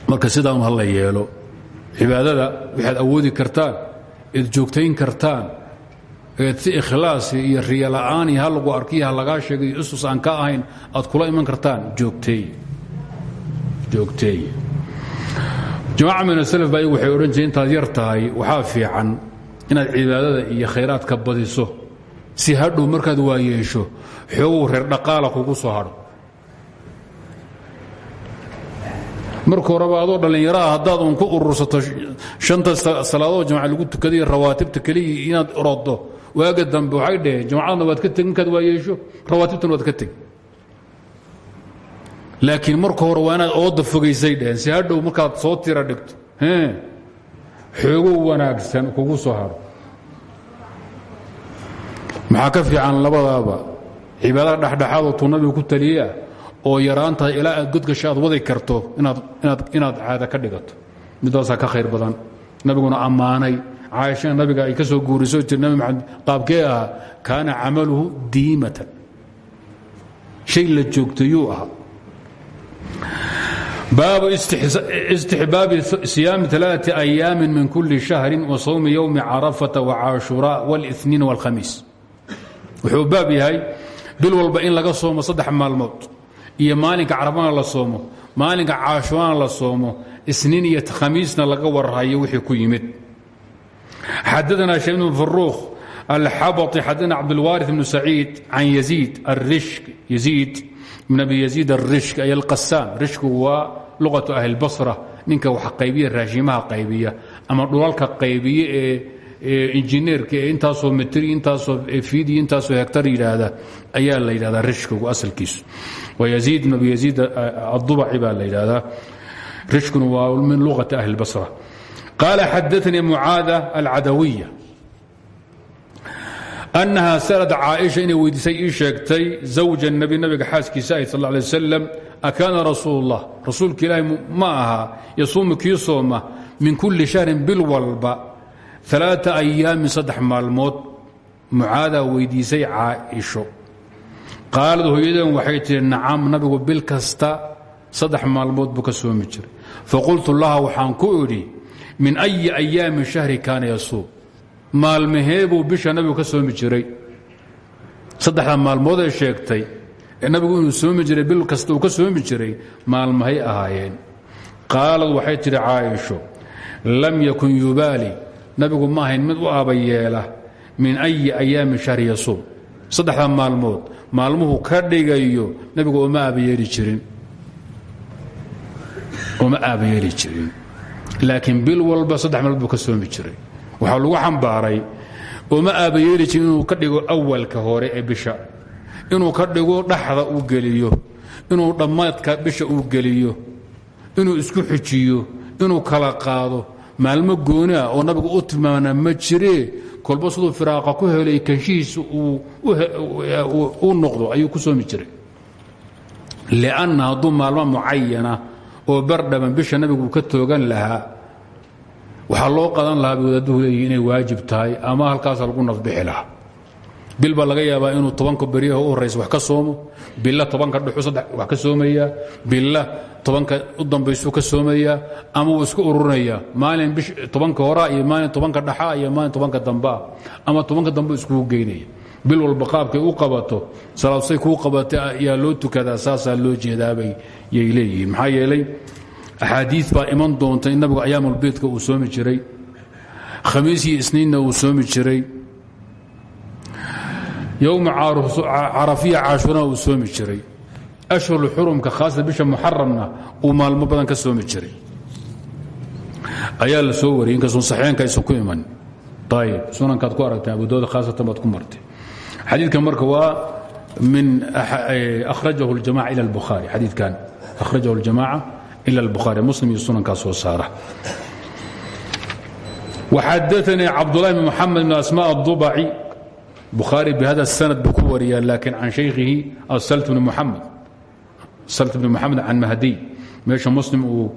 marka sidaa un yeelo cibaadada waxaad awoodi kartaan eed joogtayn kartaan eed si ikhlaasi iyo riyola'aan iyo ha lagu arkiyo ha lagaa usus aan ka ahayn aad kula iman kartaan. Joogteey joogteey jamaaca min asalaf baa iyagu waxay odhan jireen intaad yar tahay waxaa fiican inaad cibaadada iyo khayraadka badiso. Si hadhow markaad waa yeesho xoogow reer dhaqaala kugu soo hadho marka horeba adoo dhallinyaraha haddaad uun ku urursato shanta salaadood jamaca lagu tukadayo rawaatibta keliya inaad orodo waaga dambe waxay dhaheen jamacadna waad ka teg markaad waa yeesho waad ka teg laakiin marka hore waa inaad ooda fogaysay dheheen si hadhow markaad soo tira dhigto xoogow wanaagsan kugu soo haro. Maxaa ka fiican labadaaba? Cibaadada dhexdhexaadoo tuu nabigu ku taliyeah oo yaraantahay ilaa aad godgasho aad wadi karto inaad caada ka dhigato. Midaasaa ka khayr badan. Nabiguna ammaanay. Caaishana nabiga ay ka soo guuriso jir nabi maxamed qaabkee ahaa kaana camaluhu diimatan. Shay la joogtayuu ahaa. Baabu istixbaabi siyaami aaaa ayaamin min kuli shahri wa sawmi ywmi carafata wacashura wاliniin wاlhamiis wuxuu baab yahay bil walba in laga soomo saddex iyo maalinka carabana la soomo maalinka caashurana la soomo isniin iyo khamiisna laga warhayo wixii ku yimid. Xadaana shaym bn faruuq alxabai xadaana cabdulwaari bnu saciid can yaziid arish yaziid bn abi yaziid arishk ay alqasaam rishku waa luqatu ahlilbasra ninka wax qaybiya raashimaha qaybiya ama dhulalka qaybiya ee injineerka ee intaasoo mitri intaasoo fiidi intaasoo hegtar yidhaahda ayaa la yidhahdaa rishkigu asalkiisu wyaziid bn abi yaziid adubaci baa la yidhaahdaa rishkun waa min luqati ahli اbasra qaala xadaanii mucaada alcadawiya annaha salad caaisha inay weydiisay ii sheegtay zawja nebi nabiga xaaskiisa ahayd sal lla alay wasalam akaana rasuul اllah rasuulka ilaahi ma ahaa yasuumu kii sooma min kulli shahrin bil walba alaaa ayaamin saddex maalmood mucaadaa weydiisay caaisho qaalad hooyadeen waxay tihi nacam nabigu bil kasta saddex maalmood buu ka soomi jiray. Faqultu laha waxaan ku idhi min ayi ayaami shahri kaana yasuum maalmahee buu bisha nabigu ka soomi jiray. Saddexda maalmood ee sheegtay ee nabigu inuu soomi jiray bil kasta uu ka soomi jiray maalmahay ahaayeen. Qaalad waxay tidhi caaisho lam yakun yubaali nabigu ma ahayn mid u aabayeela min ayi ayaami shahri yasuum saddexda maalmood maalmuhu ka dhigayo nabigu uma aabayeeli jirin. Uma aabayeeli jirin. Laakiin bil walba saddex maalmood buu ka soomi jiray. Waxaa lagu xambaaray uma aabayeeli jirin inuu ka dhigo awalka hore ee bisha. Inuu ka dhigo dhaxda uu geliyo. Inuu dhammaadka bisha uu geliyo. Inuu isku xujiyo. Inuu kala qaado. Maalmo gooni ah oo nabigu u tilmaana ma jiree kolba siduu firaaqa ku helay kanshihiisa uu noqdo ayuu ku soomi jiray. lianna hadduu maalmo mucayana oo bardhaban bisha nabigu ka toogan lahaa waxaa loo qadan lahaa bay wadaadduhu leeyihi inay waajib tahay ama halkaasa lagu nafbixi lahaa bil baa laga yaabaa inuu tobanka beryaha u horraysa wax ka soomo. Billa tobanka dhuxu saddex wax ka soomayaa billa tobanka u dambaysuu ka soomayaa ama wuu isku ururinayaa. Maalin bish tobanka horaa iyo maalin tobanka dhaxaa iyo maalin tobanka dambaa. Ama tobanka dambe iskugu geynaya bil walba qaabkay u qabato salaadsay kuu qabatay ayaa loo tukadaa saasaa loo jeedaabay yay leeyihiin. Yeelay axaadii baa iman doonta in nabigu ayaamulbeydka uu soomi jiray. Khamiis iyo isniinna uu soomi jiray yowma carafiya caashurana uu soomi jiray ashhur xurumka khaasatan bisha muxaramna uu maalmo badan ka soomi jiray ayaa la soo wariyay inkastoo saxiixeenka aysan ku iman ayib sunankaad ku aragtay abudawda khaasatan baad ku martay xadiidkan marka waa min akhrajahu اljamaca ila اlbukhaari xadiidkan akhrajahu اljamaca ila اlbukhaari muslim iyo sunankaa soo saara وxadaثnii cabdالlahi bn mxamed bn asmاء الضubci bukhaari bhada الsanad buu ku wariyaa laakiin can shaykhihi asalt bn muxamed salt bn muxamed can mahdiy meesha muslim uu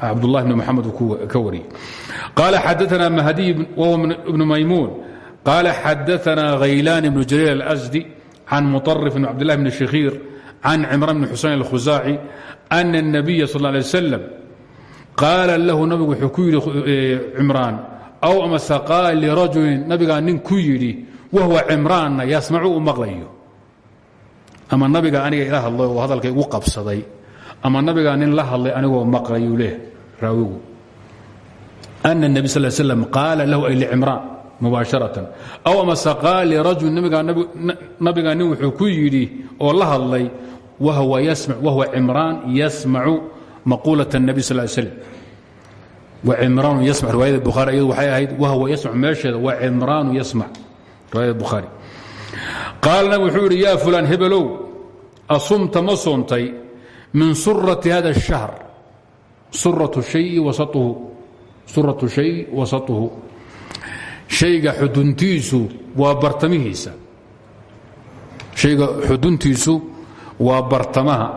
cabdالlahi bn mxamed ka wariyey qaala xadaثna mahdiy whuwa bn maymuun qaala xadaثna haylaan bn jariir الأsdi can muطرف bn cabdالlah bn shakhiir can cimraan bn xusayn الkhusaaci أna الnabiya sal اه alيه wsلم qaala lahu nabigu wuxuu ku yidhi cimraan aw amase qaala lirajulin nabigaa nin ku yidhi wahuwa cimraanna yasmacu u maqlayo ama nabigaa aniga ila hadlay oo hadalka igu qabsaday ama nabigaa nin la hadlay anigoo maqlayuu leh raawigu ana nebi sal slam qaala lahu ay licimraan mubaasharatan aw amaseqaal lirajul nabigaa nin wuxuu ku yidhi oo la hadlay wahuwa cimraan yasmacu maquulat nabi sal slm wa cimraanu yasma riwaayada bukhaari ayadu waxay ahayd wahuwa yasmac meesheeda wa cimraanu yasmac riwaayada bukhaari qaala nabig wuxuu yidhi yaa fulaan hebelow asumta ma soontay min surati hada الشhahr suratu shayi wasatuhu shayga xuduntiisu waa bartamihiisa shayga xuduntiisu waa bartamaha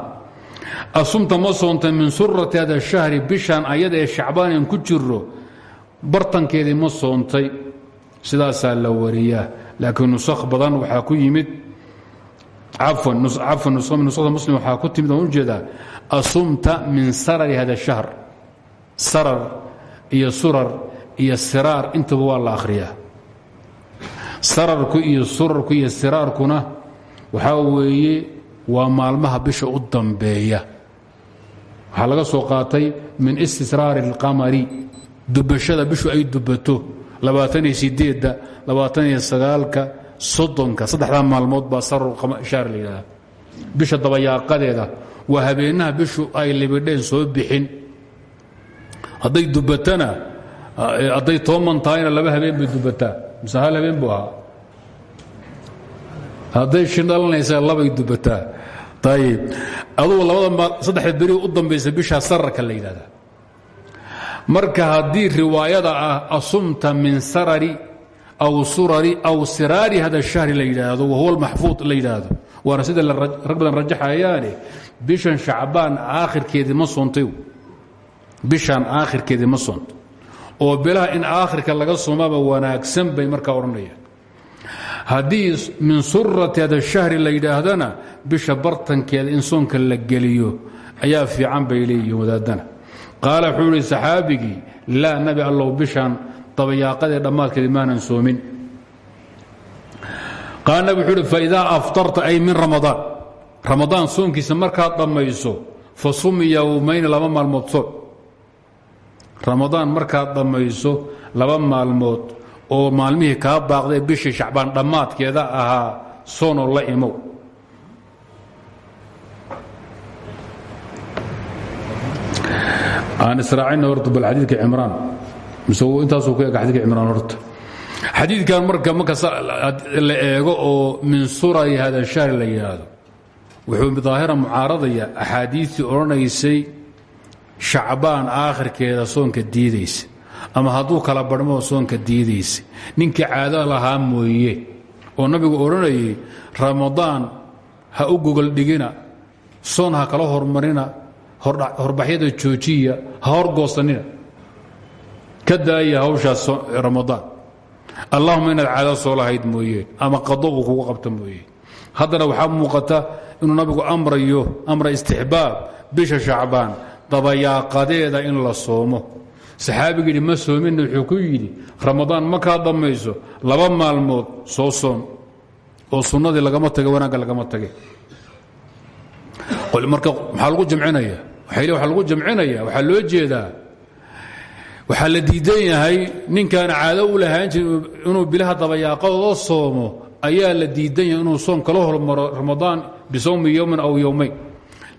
asumta ma soontay min surati hada shahri bishaan ayada ee shacbaanan ku jiro bartankeedii ma soontay sidaasaa la wariyaa laakiin nusakh badan waxaa ku yimid nusada muslim waxaa ku timid aan u jeedaa asumta min sarari hada shahr. Sarar iyo surar iyo siraar intaba waa la akhriyaa. Sararku iyo surarku iyo siraarkuna waxaa weeye waa maalmaha bisha u dambeeya. Waxaa laga soo qaatay min istisraari اlqamari dubashada bishu ay dubato labaataniyo sideedda labaataniyo sagaalka soddonka saddexdaa maalmood baa sarushaar la yidhahda bisha dabayaaqadeeda waa habeenaha bishu ay libidheen soo bixin. Hadday dubatana hadday tooman tahayna laba habeen bay dubataa mise habeen buu ahaa. Hadday shindhalanaysaa labay dubataa ayib labada saddexda beri u dambaysa bishaa sararka la yidhahda marka haddii riwaayada ah asumta min sarari aw surari aw siraari hada shahri la yidhaahdo wahuwa maxfuud la yidhaahdo. Waana sida rag badan rajaxayaane bishan shacbaan aakhirkeedii ma soontay bishaan aakhirkeedii ma soonto. Oo bilaha in aakhirka laga soomaba wanaagsan bay markaa odhanayaan. Haddii min surati hada shahri la yidhaahdana bisha bartankeeda in soonka la geliyo ayaa fiican bay leeyihiin wadaadana qaala wuxuu ihi saxaabigii laa nabi allow bishaan dabayaaqadee dhammaadkeeda maanan soomin. Qaala nabig wuxuu uhi faidaa aftarta ay min ramadaan. Ramadaan soonkiisa markaad dhammayso fa sumi yowmayni laba maalmood soon ramadaan markaad dhammayso laba maalmood oo maalmihii kaa baaqday bishii shacbaan dhammaadkeeda ahaa soonoo la imow aan israacina horta bal xadiidka cimraan mise intaasuu ku ega xadidka cimraan horta. Xadiidkan marka marka la eego oo min suray hada shahri la yidhaahdo wuxuu daahira mucaaradaya axaadiistii odhanaysay shacbaan aakhirkeeda soonka diidaysa ama hadduu kala barhmoo soonka diidaysa ninkii caado lahaa mooye oo nabigu odhanayay ramadaan ha u gogol dhigina soon ha kala hormarina horbaxyada joojiya ha horgoosanina ka daaya hawshaas ramadaan allahuma inaad caado soo lahayd ama qado uu qabta mooye. Haddana waxaa muuqata inuu nabigu amrayo amra istixbaab bisha shacbaan dabayaaqadeeda in la soomo. Saxaabiga yidhi ma soominna wuxuu ku yidhi ramadaan markaad dhammayso laba maalmood soo soom oo sunnadii lagama tage wanaagga lagama tage marka maxaa lagu jamcinaya waxa lagu jamcinaya waxaa loo jeedaa waxaa la diidan yahay ninkaan caado u lahaan inuu bilaha dabayaaqadoo soomo ayaa la diidan yahay inuu soom kala hormaro ramadaan bisawmi yowmin aw yowmayn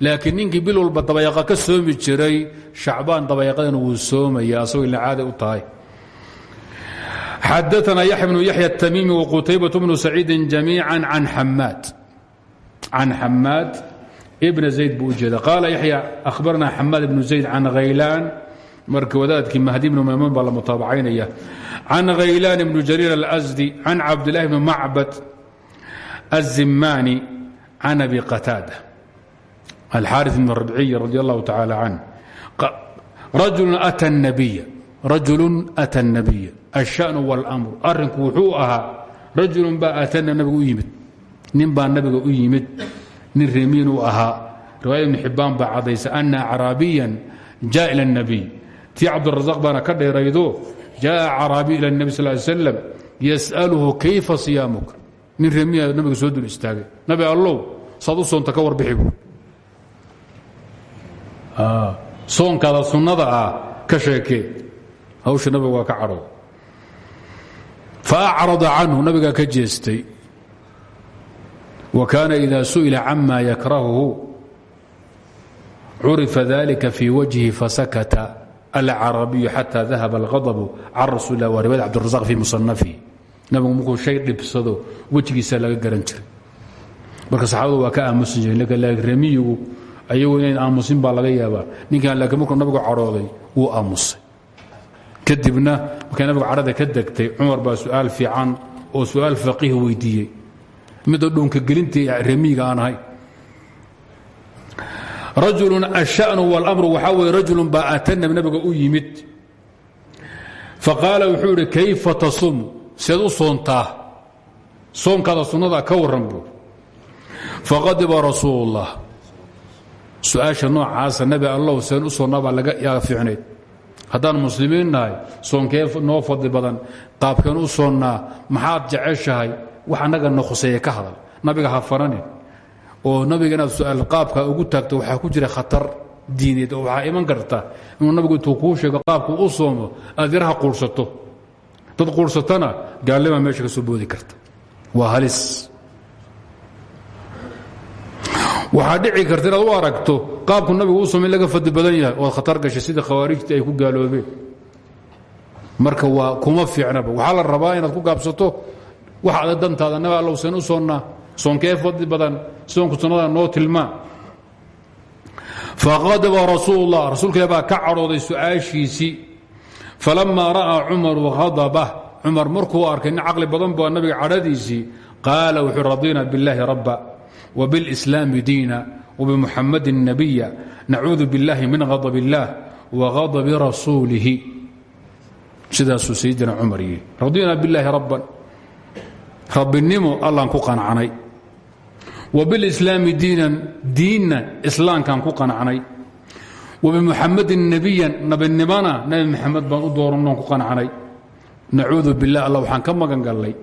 laakiin ninkii bil walba ka soomi jiray shacbaan dabayaaqadana wuu soomaya asagoo ila caaday u tahay. Xadaana yaxya bnu yaxya الtamimi waqutaybatu bnu saciidin jamiica an xamaad can xamaad bna zayd buu u jeeda qaala yaxya ahbarna xamaad bnu zayd can khaylaan marka wadaadkii mahdi bnu maymuun baa la mutaabacaynaya can khaylaan bnu jariir alأsdi can cabdilahi bni macbad الzimaani can abi qataada alxaariث bn rabciy radi allahu tacaala can rajulu ata الnabiya rajulu ata الnabiya الشhaأن واlأmr arinku wuxuu ahaa rajulun baa aatana nabiga u yimid nin baa nabiga u yimid nin remiin uu ahaa. Riwaayad ibn xibbaan baa caddaysa ana acraabiyan jaa ila اnabiy tii cabdirazaq baana ka dheeraydo jaa caraabiy ila nebi sal slam yas'aluhu kayfa siyaamuka nin remiya nabiga soo dul istaagay. Nabi allow saad soonta ka warbixibu ah, soonkaada sunnada ah ka sheekee. Hawsha nabiga ka cadhoo fa acrada canhu ka jeestay wa kaana ida su'ila cama yakrahuhu curifa dalika fii wajhi fasakata alcarabiyu xata dahaba alghadabu can rasuuli lah waa riwayad cabdirazaq fi musanafihi nabigu markuu shay dhibsado wejigiisa laga garan jiray marka saxaabadu waa ka aamusan jireen laakiin remiyigu ayagu inayn aamusin baa laga yaabaa ninkan laakiin markuu nabigu cadhooday wuu aamusay kadibna markay nabigu cadhada ka degtay cumar baa su'aal fiican oo su'aal faqiih weydiiyey midoo dhuunka gelintii remiyiga aan ahay. Rajulun asha'nu wاlamru waxaa weye rajulun baa nabiga u yimid. Faqaala wuxuu idhi kayfa tasum? Seed u soontaa? Soonkaada sunnada ka warran buu. Faqadiba rasuul اllah su'aasha noocaasa nabi allow seen laga yaa fiicnayd. Haddaan muslimiin nahay soonkee noo fadli badan qaabkeen u maxaad jeceshahay wax annaga na khuseeye ka hadal. Nabiga ha faranin. Oo nabiga inaad su'aal qaabka ugu taagto waxaa ku jira khatar diineed oo waxaa iman karta inuu nabigu intuu kuu sheego qaabku u soomo aad yaraha quursato. Dad quursatana gaallimaa meesha ka soo boodi karta. Waa halis. Waxaa dhici karta inaad u aragto qaabku nabigu u soomay laga fadli badan yahay oad khatar gashay sida khawaarijtii ay ku gaaloobeen. Marka waa kuma fiicnaba. Waxaa la rabaa inaad ku gaabsato wax adag dantaada nabi allow seen u soonnaa soonkee fadli badan soonku sunnada noo tilmaa faqadaba rasuul اllah rasuulka ilah baa ka cadhooday su-aashiisii falamaa ra'aa cumaru hadabah cumar markuu arkay nin caqli badan baa nabiga cadhadiisii qaala wuxuu radina biاllahi rabba وبالإسلام دينا وبمحمد نبيا نعوذ بالله من غضب الله وغضب رسوله sidaasuu سيدنا cمر yidhi رضينا بالله ربا rabbinimo allaan ku qanacnay. Wa bilislaami diinan diinna islaamkaan ku qanacnay. Wa bimuxamadin nebiyan nabinimana nebi maxamed baan u doorannoon ku qanacnay. Nacuudu bilah alla waxaan ka magan gallay.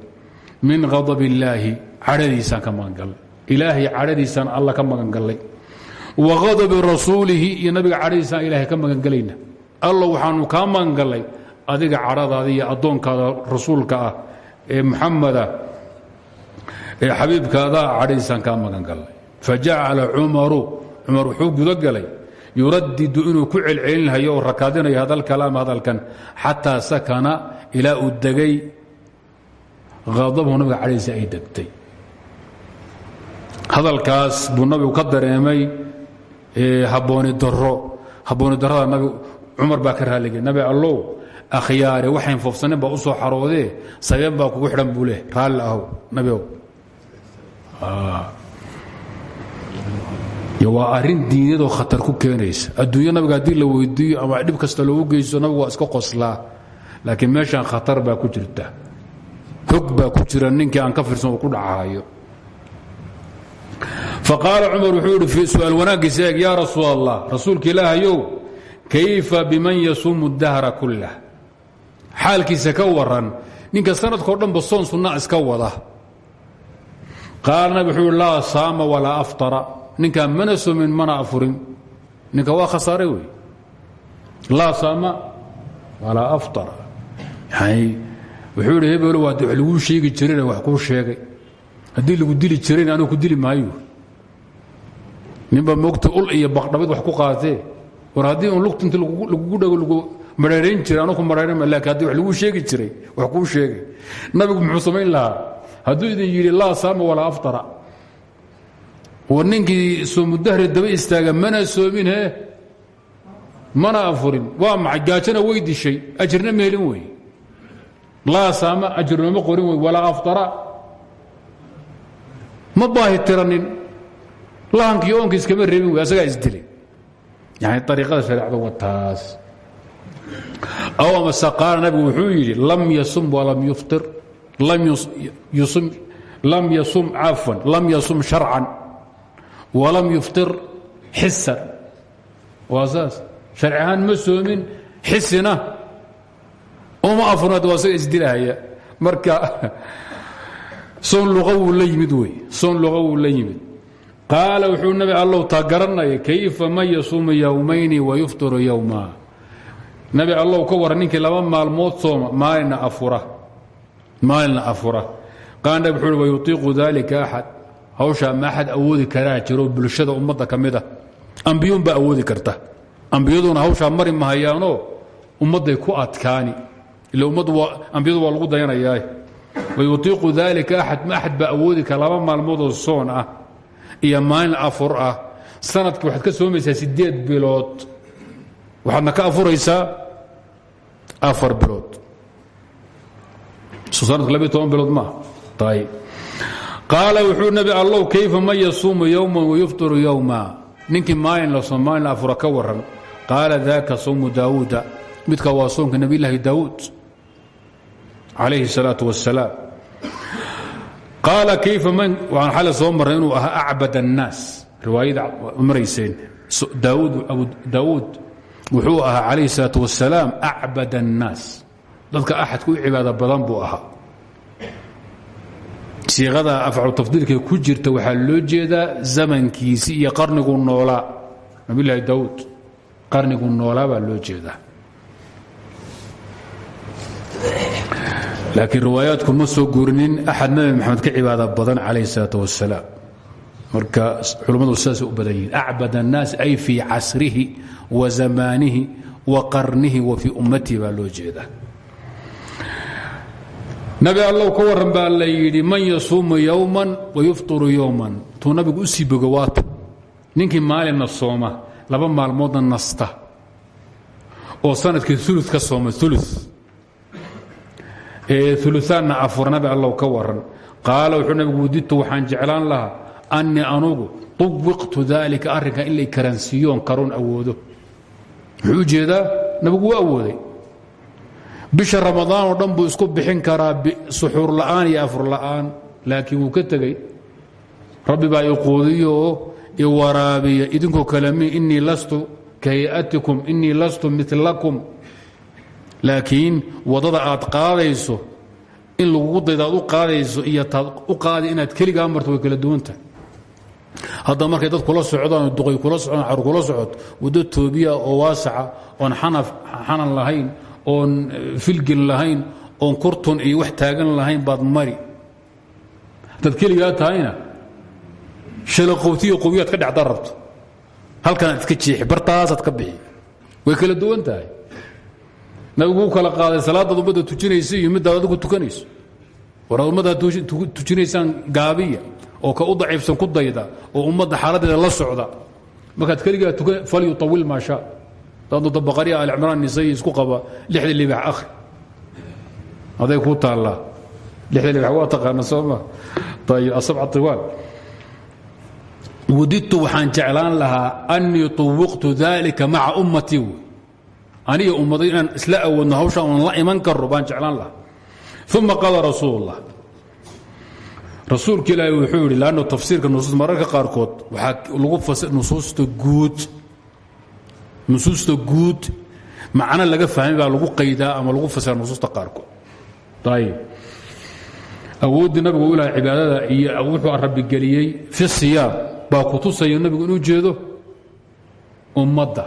Min hadab illaahi ka magan gallay. Ilaahay cadhadiisaan alla ka magan gallay. Wa hadabi rasuulihi iyo nabiga cadhadiisaan ilaahay ka magan gelayna alla waxaanu kaa magan gallay adiga cadhadaada iyo rasuulka ah ee muxamada ee xabiibkaada cadhadiisaan kaa magan gallay. Fajacala cumaru cumar wuxuu gudagalay yuradidu inuu ku celcelinhayo oo rakaadinayo hadalkalaam hadalkan xataa sakana ilaa uu degay. Hadabhu nabiga cadhadiisa ay degtay. Hadalkaas buu nabigu ka dareemay habbooni daro habbooni darrada nabi cumar baa ka raalligay nabi allow akhyaare waxayn foofsanin baa u soo xaroodee sabeen kugu xidhan buu leh raalli ahow nabi ow waa arrin diinadoo khatar ku keenaysa. Adduunyo nabiga haddii la weydiiyo ama dhib kasta loogu geysto nabigu iska qoslaa. Laakiin meeshaan khatar baa ku jirta. Baa ku jira ninkii aan ka firsan ku dhacahayo faqaala cumar wuxuu yidhi su'aal wanaaggiisa eeg yaa rasuul allah rasuulka ilaahayow kayfa biman yasuumu dahra kullah xaalkiisa ka waran ninka sanadkao dhanba soon sunnaa iska wada qaala nabi wuxuu yidhi laa saama walaa aftara. Ninkaa mana somin mana afurin. Ninka waa khasaare wey laa saama walaa aftara. Yani wuxuu yidhi hebelo waa wax laguu sheegi jirayna wax kuu sheegay. Haddii lagu dili jirayna anuu ku dili maayo. Ninba moogta ul iyo baqdhabid wax ku qaatee. War haddii un lugta inti lagugu dhago lagu marhaerayn jiray anuku marhaerayn ma laakiin haddii wax laguu sheegi jiray wax kuu sheegay. Nabigu muxuu samayn lahaa hadduu idin yidhi laa saama walaa aftara. War ninkii soomudahri daba istaaga mana soomin he mana afurin. Waa maxay? Gaajana way dishay. Ajirna ma helin wey. Laa saama ajirnooma qorin wey. Walaa aftara. Ma baahi tiranin. Lahankii oonka iskama reebin wey asagaa isdilay yani ariiqada shareecada wa taas. Aw amase qaala nabigu wuxuu yidhi lam yasum walam yuftir lam yasum cafwan lam yasum sharcan walam yuftir xisan waa saas. Sharci ahaan ma soomin xisina uma afurnaad waa asaga isdilahaya. Marka soon luqawuu la yimid wey. Soon luqawuu la yimid. Qaala wuxuu nabi allow taa garanaya kayfa man yasuumu yowmayni wayuftiru yowma nabi allow ka warran ninkii laba maalmood sooma maalina afura maalina afura. Qaala nabi wuxuu uhi wayutiiqu dalika axad hawshaa ma axad awoodi karaa jiro bulshada ummadda ka mid a ambiyuunbaa awoodi karta. Ambiyaduna hawshaa mari mahayaanoo ummadday ku adkaani. Ila ummaddu ambiyadu waa lagu dayanayaa wayutiiqu dalika axad ma axad baa awoodi kara laba maalmoodoo soon ah iyo maalin afur ah. Sanadkii waxaad ka soomaysaa sideed bilood. Waxaadna ka afuraysaa afar bilood bilood ma. Qaala wuxuu nabi allow kayfa man yasuumu yowman wayuftiru yowma ninkii maalin la soomaalin afura ka waran. Qaala daaka sawmu daawuuda midka waa soonka nebiylahi daawuud. Calayhi salaau wasalaam qaala kayfa man? Waan xale soo marray inuu ahaa acbad annaas. Riwaayada marayseen daawuud wuxuu ahaa calayhi salaatu wasalaam acbad annaas dadka axadka u cibaado badan buu ahaa. Siiqada afcalu tafdiilka ku jirta waxaa loo jeedaa zamankiisii iyo qarniguu noolaa nabilaahi daawuud qarniguu noolaa baa loo jeedaa. Laakiin riwaayaadku ma soo guurinin axad nabi maxamed ka cibaada badan calayh isalaat marka culummadu sidaasay u badan yihiin acbad ay fii casrihi wa zamaanihi wa qarnihi wa fii ummatihi baa loo jeedaa nabi allow ka warran baa la yidhi man yasuumu yowman wayufطuru yowman tuu nabigu u sii bogo waata ninkii maalinna sooma laba maalmoodna nasta. Oo sannadkii ulu ka sooma ulu uluaanna afur nabi allow ka waran qaala wuxuu nabigu wudidtu waxaan jeclaan lahaa annii anugu طuwiqtu dalika arrinkan in lay karansiiyoon karoon awoodo muxuu u jeedaa nabigu bisha ramadaan oo dhan buu isku bixin karaa suxuur la'aan iyo afur la'aan laakiin wuu ka tegey. Rabbi baa iquudiyo oo iwaraabiya idinkoo kalemi inii lastu ka hayatikum lastu milakum laakiin waddada aad qaadayso in lagugu dayda u qaadayso iyo taad u qaadi inaad keligaa marto kala duwantahay hadda markay dad kula socdaan duqay kula socdaan xar kula socod waddo toobiya oo waasaca oon xanan lahayn oon filgin lahayn oon kurtun iyo wax taagan lahayn baad mari. Haddaad keligaa tahayna shalaqowtiyo qowiyaad ka dhecda rabto. Halkanaad iska jiixi bartaasaad ka bixi. Way kala duwan tahay. Nabiguu kala qaaday salaadaad ummadda tujinaysa iyo middaad adigu tukanayso. War ummaddaad tujinaysaan gaabiya oo ka u daciifsan ku dayda oo ummadda xaaladeeda la socda. Markaad keligaa tukan falyuawil maa shaa daadunta baqariya alcimraan nisay isku qaba lixda libax akhi aday kuu taallaa lixda libax waa taqaana soo ma ayib asabca tiwaal. Waxaan jeclaan lahaa annii tuwiqtu dalika maca ummatii aniga ummaday inaan isla awoodno hawsha oon la iman karo baan jeclaan lahaa. Uma qaala rasuul اllah rasuulka ilaahi wuxuu yidhi lanno tafsiirka nusuus mararka qaarkood waxaa lagu nusuusta guud nusuusta guud macno laga fahmay baa lagu qaydaa ama lagu fasira nusuusta qaarkood. Ayib awooddii nabigu u ilahay cibaadada iyo wuxuu rabbigeliyey fi siyaam. Baa ku tusaya nabigu inuu jeedo? Ummadda.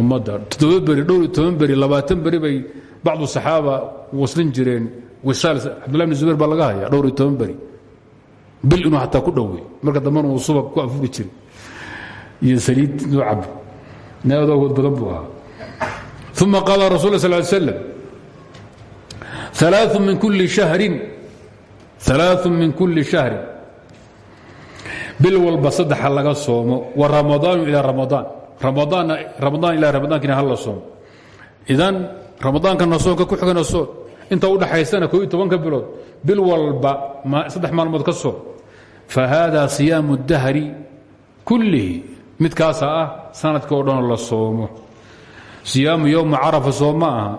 Ummadda. Toddoba beri dhowr toban beri labaatan beri bay bacdu saxaaba waslin jireen. Wisaal cabdullahi bn zubayr baa haya dhowr toban beri. Bil inuu xataa ku dhowey marka dambena uu subag ku afuri jiray iyo saliid inuu cabo naadoogood badan buu ahaa uma qaala rasul sl ly slam aa min kulli hahrin alaaثu min kulli shahrin bil walba saddexa laga soomo wa ramadaanu ilaa ramadaan ramadaan ilaa ramadaankiina hal la soomo idan ramadaankana soonka ku xigana soon inta u dhaxaysana koo iyo tobanka bilood bil walba saddex maalmood ka soon fa haada siyaamu اdahri kullihi midkaasa ah sanadka oo dhanoo la soomo. Siyaamu yowma carafa soo ma aha.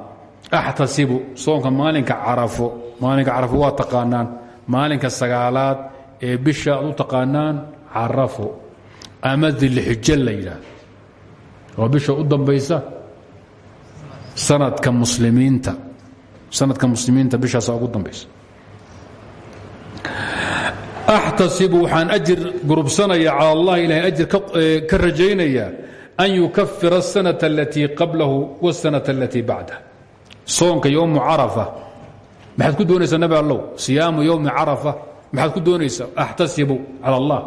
Axtasibu soonka maalinka carafo. Maalinka carafo waa taqaanaan. Maalinka sagaalaad ee bisha aad u taqaanaan carafo. Ama dilxijo la yidhaahdo. Waa bisha u dambaysa sanadka muslimiinta. Sanadka muslimiinta bishaasa ugu dambaysa axtasibu waxaan ajir gurubsanaya cala allah ilahay ajir ka rajaynaya an yukafira الsanaة alatii qablahu wالsanaة alatii bacdah soonka yowmu carafa maxaad ku doonaysaa nabi allow siyaamu yowmi carafa maxaad ku doonaysaa axtasibu cala allah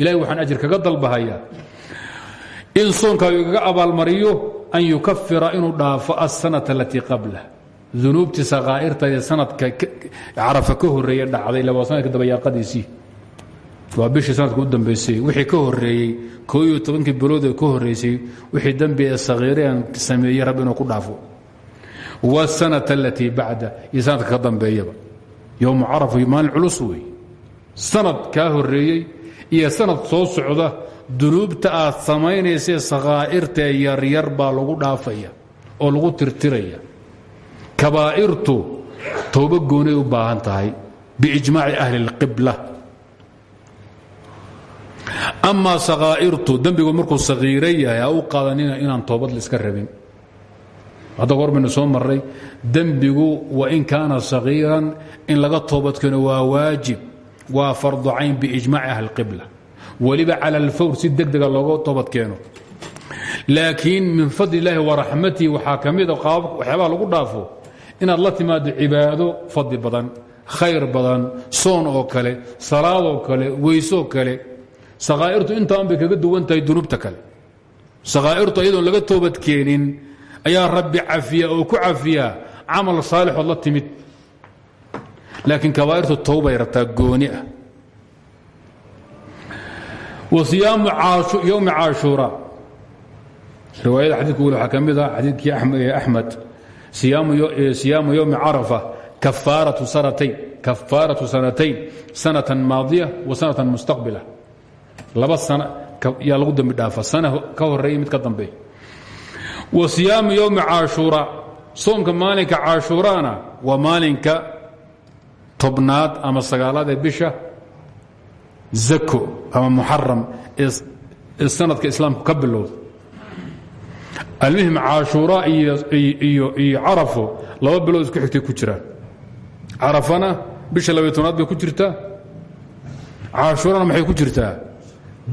ilahay waxaan ajir kaga dalbahayaa in soonkaa igaga abaalmariyo an yukafira inuu dhaafo aلsanaة alatii qablah dunuubtii sakaa'irtae sanadka carafa ka horeeye dhacday laba sanadka dabayaaqadiisii waa bishii sanadka u dambaysay wixii ka horeeyey koo iyo tobankii biloodee ka horeysay wixii dembi ee sakhiireen sameeyey rabbi ku dhaafo. Wاsanaة alatii bacda iyo sanadka ka dambeeyaba. Yowmu carafa maalin culus wey sanad kaa horeeyey iyo sanad soo socda dunuubta aad samaynaysae sakhaa'irtae yaryar baa lagu dhaafaya oo lagu tirtiraya kabaa'irtu towbo goonay u baahan tahay biijmaaci ahli اlqibla amaa sakhaa'irtu dembigu markuu sakhiiro yahay ha qaadanina inaan toobad iska rabin. Hadda hor soo marray dembigu wain kaana sakhiiran in laga toobadkeeno waa waajib waa fardu cayn biijmaaci ahli اlqibla weliba cala alfawr si deg dega looga toobadkeeno laakiin min fadli illaahi waraxmatihi waxaa ka mida waxyaabaha lagu dhaafo inaad la timaado cibaado fadli badan khayr badan soon oo kale salaadoo kale weysoo kale. Sakhaa'irtu intaan bay kaga duwan tahay kale. Sakhaa'irtu iyadoon laga toobadkeenin ayaa rabbi cafiya oo ku cafiya camal saalixood la timid. Laakiin kabaa'irtu towbay rabtaa gooni ah. Wa siyaamu yowmi caashuura. Riwaayada xadidku weli waxaa ka mid ah xadiidkii axmed siyaamu yowmi carafa kafaaratu sanatayn sanatan maadiya wa sanatan mustaqbila. Laba sana yaa lagu dambi dhaafa sana ka horreeya mid ka dambeeya. Wa siyaamu yowmi caashuura soomka maalinka caashuuraana waa maalinka tobnaad ama sagaalaad bisha zako ama muxaram ee sanadka islaamku ka bilowda almuhim caashuura iyo carafo laba bilood isku xigtay ku jiraan. Carafana bisha labay tobnaad ku jirtaa. Caashuurana maxay ku jirtaa?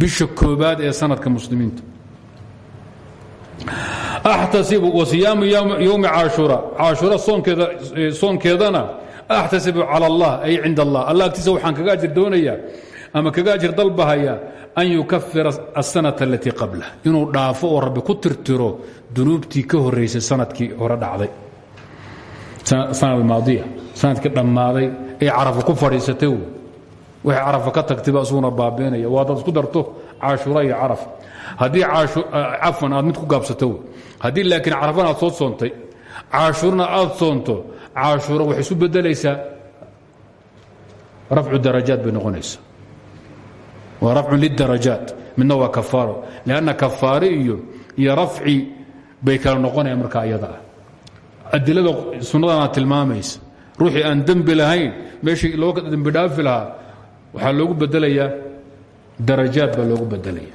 Bisha koobaad ee sanadka muslimiinta. Axtasibu wasiyaamu yowmi caashuura caashuura soonkeedana axtasibu cala allah ay cinda allah. Allah agtiisa waxaan kaga ajir doonayaa ama kaga ajir dalbahaya an yukafira asanata alatii qablah inuu dhaafo oo rabbi ku tirtiro dunuubtii ka horaysay sannadkii hore dhacday. Sanad maadiya. Sanadkii dhammaaday. Ee carafa ku fadhiisatay waxay carafa ka tagtayba isuguna baabiinaya waa dad isku darto caashuura iyo caraf. Haddii cafan aad mid ku gaabsato haddii laakiin carafana soo soontay caashuurna aad soonto caashuura waxay isu bedelaysaa rafcu darajaat bay noqonaysaa waa rafcun lidarajaat midna waa kafaaro. Lanna kafaare iyo iyo rafci bay kala noqonayaan markaa ayada. Ah adilada sunnadana tilmaamaysa. Ruuxii aan dembi lahayn meeshii loo dembi dhaafi lahaa waxaa loogu bedelayaa darajaad baa loogu bedelaya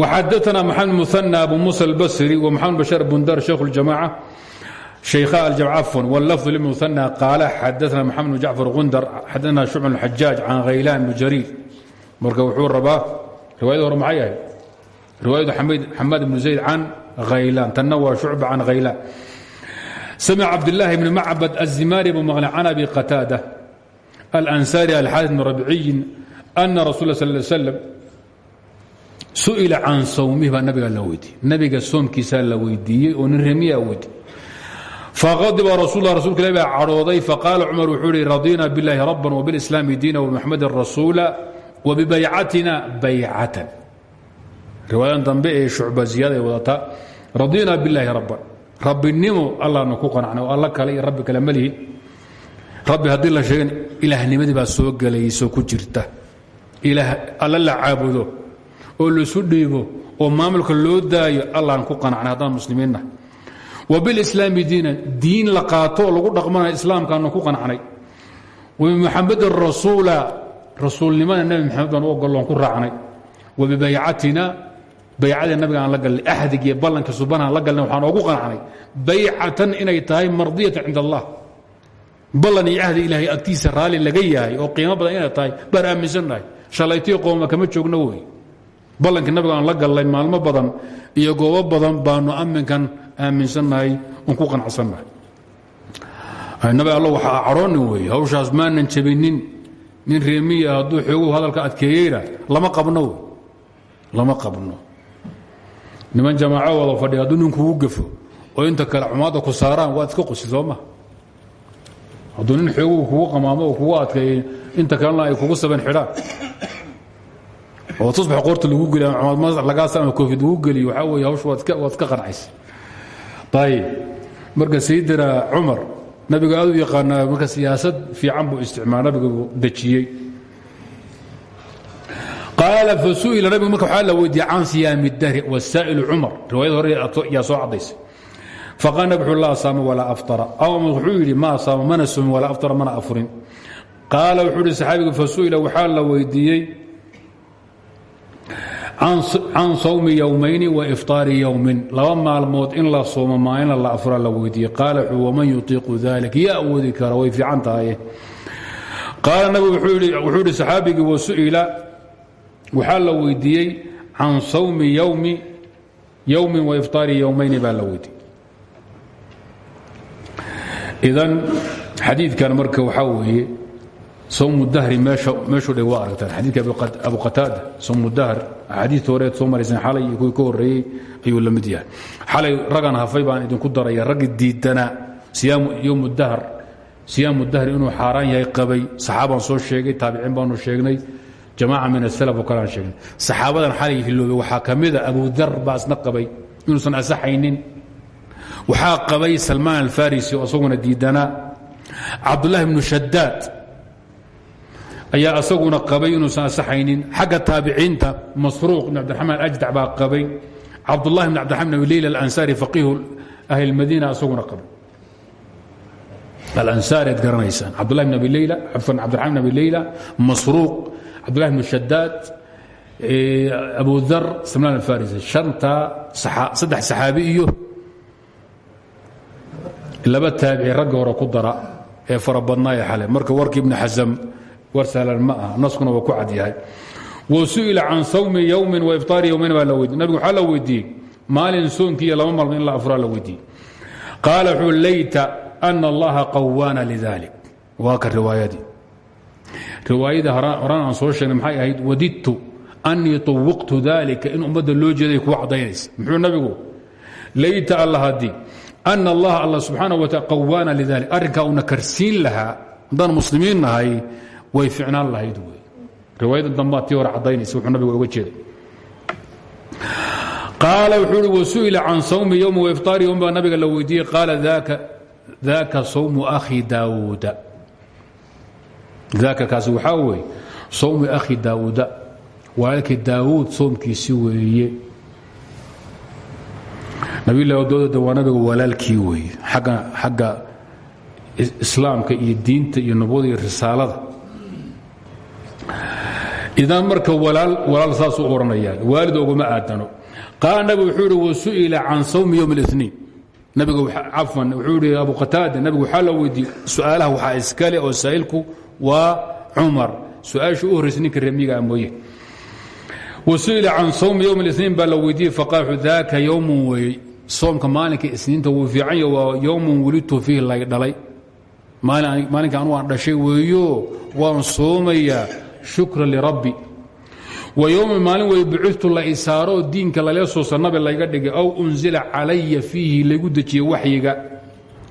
xadaana maxamed muana abu musa albasri wa maxamed bashaar bundar sheikh اljamaaca شhيkha الجمعفن واللفظ للمثنى قال xadثna محamed بن جعفر غندر xadثna شhuعب بن الحجاج عن غayلان بن جرير marka wuxuu rabaa riwaayada hore maxay ahayd riwaayadu xamاad بن زaيد can غayلان tanna waa شhuعب can غayلان سمع cabداللahi بن macبد الزimاrي buu mقلay can أbي qتاadة الأنsاrي الxاaث بن ربعي أنa رsuل اه صلى اه سلم su'ila can sawmihi baa nabiga la weydiiyey nabiga soomkiisaa la weydiiyey oo nin remiyaa weydiy faqadiba rasul rasulka ilah baa cadhooday faqaala cumar wuxuu ihi radina biاllahi rabban wbiاlislaami diina wbmuxamedin rasuula wbibaycatina baycatan riwaayadan dambe ee shucba ziyaada ay wadata radina biاllahi rabban rabbinimo allaanu ku qanacnay oo alla kale iyo rabbi kale malihi rabbi haddii la sheegan ilaahnimadii baa soo gelayso ku jirta ilaah alla la caabudo oo laisu dhiibo oo maamulka loo daayo allaan ku qanacnay haddaan muslimiinna wa bilislaami diinan diin la qaato oo lagu dhaqmanayo islaamkaanu ku qanacnay. Wabimuxamedin rasuula rasuulnimada nebi maxamed baan u ku raacnay. Wa bibaycatina baycadii nabiga aan la galnay axdig iyo ballanka subanaan la galnay waxaan oogu qanacnay. Baycatan inay tahay mardiyatan cinda allah ballan iyo ahdi ilaahay agtiisa raalli laga oo qiimo badan inay tahay baan aaminsannahay shalaytiyo kama joogno wey ballankii nabiga aan la gallay maalmo badan iyo goobo badan baanu amminkan aaminsannahay oon ku qanacsannahay. Nabi alla waxaa cadhoonin weeye hawshaas maanan jabinin. Nin reemiya hadduu xooguhu hadalka adkeeyeyna lama qabno lama qabno. Niman jamaaco wada fadhiya hadduu nin kugu oo inta kale xumaadda ku saaraan waad iska qosi soo ma? Hadduu nin kugu qamaamo oo kugu adkeeyey inta kalena ay kugu saban xidhaan oo tusbax qoorta lagu geliy ama cumad lagaas ama koofid lagu geliyo waxaa weeye hawsha waad ka waad ka qanacaysa. Ayib marka sayidina cumar nabiga aad u marka siyaasad fiican buu isticmaal nabiga buu dejiyey. Qaala fasu'ila nabigu marka waxaa la weydiiyey can siyaami dahri wasaa'ilu cumar. Riwaayad hore yaa soo caddaysay. Faqaal nabig wuxuu laa aftara. Aw wuxuu yidhi maa saama mana sumin walaa aftara mana afurin. Qaala wuxuu yidhi saxaabigu waxaa la weydiiyey can sawmi yowmayni wa ifطaari yowmin laba maalmood in la soomo maalina la afura la weydiiyey qaala wuxuu waman yutiiqu dalik yaa awoodi kara way fiican tahay. Qaala nabigu wuxuu yidhi saxaabigii wasu'ila waxaa la weydiiyey can sawmi yowmi yowmin wa ifطaari yowmayni baa la weydiiyey. Idan xadiidkan marka waxaa weeye sawmu dahri meeshuu dhig waa aragtaan. Xadiidka abu qataada sawmu dahr axaadiista horeed soo xalay iyo kuwii ayuu la yahay. Xalay raggan hafay baan idinku daraya raggi diidanaa siyaamu yowmu dahr siyaamu dahri inuu xaaraan yahay qabay saxaabaan soo sheegay taabiciin baanu sheegnay jamaaca min asalaf oo kale aan sheegnay. Saxaabadan xalay hiloobay waxaa ka mida abudar baa isna qabay inuusan asaxaynin. Waxaa qabay salmaan alfarisi oo isaguna diidanaa cabdullahi bnu shadaad ayaa asaguna qabay inuusan asaxaynin xagga taabiciinta masruuq ibn cabdiraxmaan ajdac baa qabay. Cabdulahi bn cabdiraxman abi leyla alansaari faqiihu ahli اlmadiina isaguna qaba alansaari ad garanaysaan. Cabdulahi bn abi leyla cafan cabdiraxman bn abi leyla masruuq cabdullahi bn shadaad abu dar salmaan alfarisi. Shantaa saddex saxaabi iyo laba taabici ragga hore ku dara ee fara badnaaye xale marka warkii ibni xasam war sahlan ma aha naskuna waa ku cad yahay. Wa su'ila can sawmi yowmin wa ifطaari yowmayn baa la nabigu waxaa la weydiiyey maalin soonkii iyo laba la afuraa la weydiiyey qaala layta ana allaha qawaana lidalik. Waa ka riwaayadii. Riwaayadii horaan aan soo sheegnay maxay ahayd wadidtu anii طawiqtu dalika in ummadda loo jeeday kuu caddaynaysa. Muxuu nabigu? Layta alla haddii ana allaha alla subxaana wa taala qawaana lidalik. Arrinkaa una karsiin lahaa haddaan nahay way ficnaan lahayd wey. Riwaayada dambaa hore caddaynaysa wuxuu nabigu oga jeeday. Qaala wuxuu uhi wasu'ila can sawmi yowmi waifطaari yowm baa nabiga la weydiiyey. Qaala daaka sawmu akhi daawuuda daaka kaasi waxaa weeye sawmu akhi daawuuda walaalkii daawuud soomkiisi weeye. Nabilah dooda waa nabiga walaalkii weeye. Agga xagga islaamka iyo diinta iyo nubuwada iyo risaalada idan marka walaal saasuu oranayaan. Waalid oguma aadano. Qaala nabig wuxuu idhi wa su'ila can sawmi yowm اliniin nabiga cafan wuxuu idhi abu qataada nabigu waxaa la weydiiyey su'aalaha waxaa iskale oo saa'ilku waa cumar. Su'aasha u horraysa ninka remigaa ah mooye. Wa su'ila can sawmi yowm اliniin baa la weydiiyey faqaal wuxuu daaka yowmun weeye soomka maalinka isniinta wuu fiican ya waa yowmun welidtu fiih lay dhalay. Maalinka anugu aan dhashay weeyo waan soomayaa shukra lirabbi. Wa yowmi maalin wey bucudtu la isaaroo diinka lalee soosa nabi layga dhigay aw unzila calaya fiihi laygu dejiye waxyiga.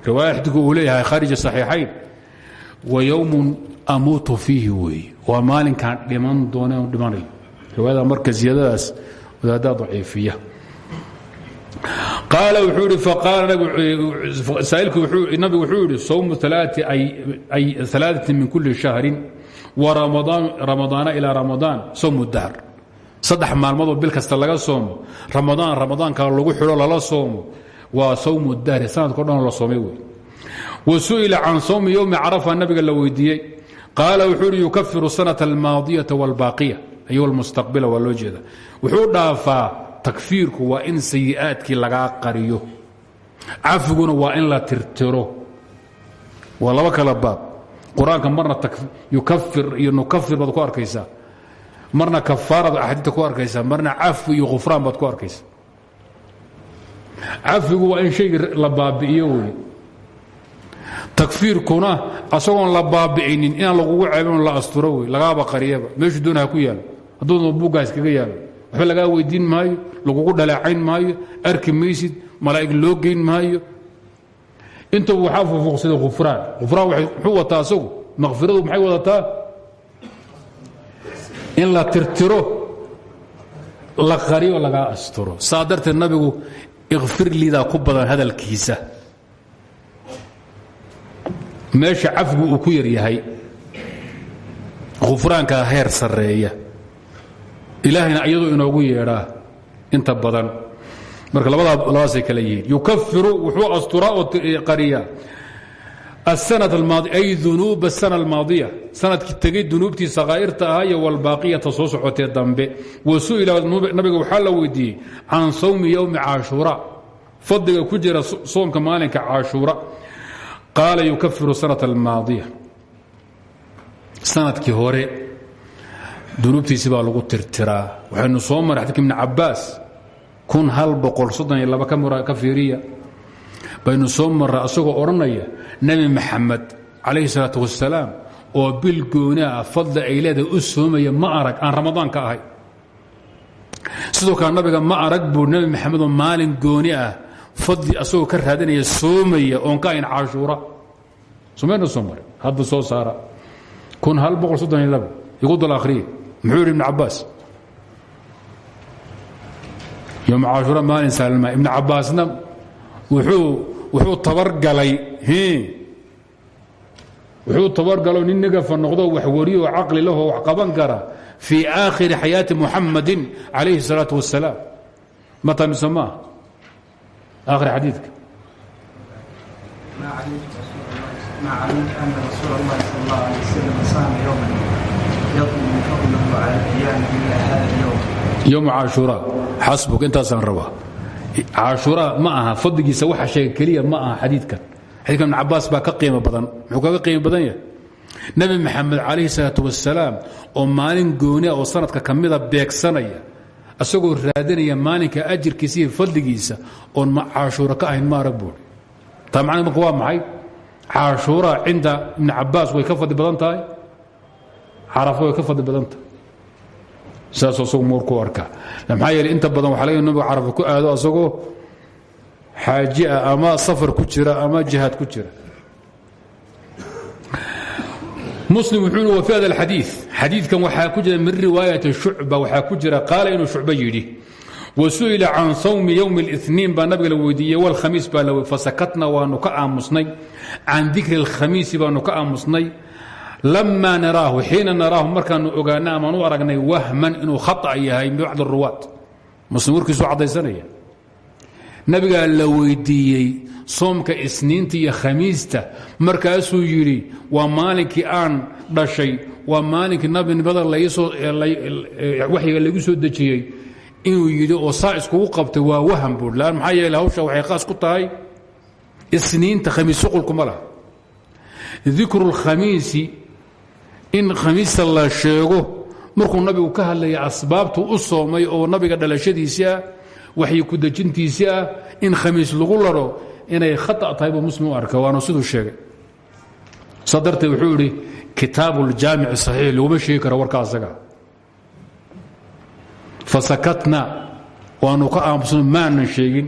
Riwaaya xadiku leeyahay khaarija saxiixayn. Wa yowmun amuutu fiihi weeye waa maalinkaan dhiman dooneen dhimanayo riwaayada marka ziyadadaas wadaaddaa daciifiya. Qaala wuxuu ihi faqaala saa'ilku nabigu wuxuu yidhi sawmu alaaati min kulli shahrin ramadaana ilaa ramadaan sawmu dahr saddex bil kasta laga soomo. Ramadaan ramadaanka lagu xidho lala soomo. Waa sawmu dahri sanadko dhan la soomay wa su'ila can sawmi yowmi carafa nabiga la weydiiyey. Qaala wuxuu yukafiru sanata almaadiyata wاlbaaqiya ay almustaqbila waa wuxuu dhaafaa takfiirku waa in sayi'aadkii lagaa qariyo. Cafiguna waa in la tirtiro. Waa kala baab qur'aanka marna yukafir iyo nukafir baad ku arkaysaa. Marna kafaarad axaadiita ku arkaysaa. Marna cafi iyo khufraan baad ku arkaysaa. Cafigu waa in shaygii la baabi'iyo wey takfiirkuna asagoon la baabi'inin inaan lagugu ceebin la asturo wey lagaaba qariyaba. Meeshuu doona ha ku yaalo hadduuna buuggaas kaga yaalo waxba lagaa weydiin maayo lagugu dhaleecayn maayo arki malaa'ig loo maayo intuba waxaa fufuuqsaday khufraan khufraan muxuu wataa asagu? Makfiradu maxay wadataa? In la tirtiro la qariyo lagaa asturo. Saa darteed nabigu ikfir lidaa ku badan hadalkiisa. Meesha cafgu uu ku yar yahay. Khufraankaa heer sarreeya. Ilaahayna iyadoo inoogu yeedhaa. Inta badan marka labadaasay kale yihiin. Yukafiru wuxuu asturaa oo qariyaa asanat almaadi ay dunuub asana almaadiya sannadkii tegey dunuubtii sakaa'irta ahaa iyo walbaaqiyata soo socotee dambe. Wa su'ila nabiga waxaa la weydiiyey can sawmi yowmi caashuura. Fadliga ku jira soomka maalinka caashuura. Qaala yukafiru sanat almaadiya. Sanadkii hore dunuubtiisi baa lagu tirtiraa. Waxaynu soo maray xadidka ibni cabaas kun hal boqol soddon iyo laba ka fiiriya. Baynu soo marra asagoo odhanaya nebi maxamed calayhi salaatu wasalaam oo bil gooni ah fadli ay leedahay u soomaya ma arag aan ramadaan ka ahay. Sidoo kale nabiga ma arag buu nebi maxamed oo maalin gooni ah fadli asagoo ka raadinaya soomaya oon ka ahayn caashuura somaynu soo hadda soo saara. Kun hal boqol soddon iyo laba igu dal akhriye muxuu yidhi yom caashuura maalin saalma ibn cabaasna wuxuu tabargalay wuxuu tabargalo nin negafa noqdo wax wariyo oo caqli lahoo wax qaban kara fii aakhiri xayaati muxamadin calayhi الsalaaة wasalaam mata mise maaha akhri xadiidka ما yom caashuura xasbuk intaasaan rabaa. Caashuura ma aha fadligiisa waxa sheega keliya ma aha xadiidkan. Xadiidkan ibn cabaas baa ka qiimo badan muxuu kaga qiimo badan yahay? Nebi maxamed calayhi salaatu wasalaam oo maalin gooniya ah oo sanadka ka mida ah beegsanaya asagoo raadinaya maalinka ajirkiisa iyo fadligiisa oon caashuura ka ahayn maara taa macnaa marka waa maxay? Caashuura cinda ibn cabaas way ka fadli badan tahay? Carafo way ka fadli badan tahay sidaasuu asagu muur ku arkaa maxaa yeele inta badan waxa laga nabiga carafa ku aado asagoo xaaji ah ama safar ku jira ama jihaad ku jira. Muslim wuxuu wa fi hada alxadiid xadiidkan waxaa ku jira min riwaayati shucba waxaa ku jira qaala inuu shucba yidhi wasu'ila can sawmi ywmi اliniin baa nabiga la weydiiyey wlkhamiis baa la fasakatna waanu ka aamusnay. Can dikri اlkhamiisi baanu ka aamusnay lama naraahu xiina naraahu markaanu ogaana amaan u aragnay wahman inuu khaa yahay bibacd ruwaat muslim warkiisu caddaysanaya nabigaa la weydiiyey soomka isniinta iyo khamiista markaasuu yidhi waa maalinkii aan dhashay waa maalinkii nabinimada waxyiga lagu soo dejiyey inuu yidhi oo saa iskugu qabtay waa waham buur lan maxaa yeele hawsha waxay khaas ku tahay isniinta khamiis shuqulkuma laha dikru اlkhamiisi in khamiista la sheego markuu nabigu ka hadlaya asbaabtu u soomay oo nabiga dhalashadiisii ah ku dejintiisii in khamiis lagu laro inay khata tahay buu muslim waana siduu sheegay. Darteed wuxuu idhi kitaabu ljaamic saxiix laguma sheegi karo warka asaga. Fasakatna waanu ka aamusno maanan sheegin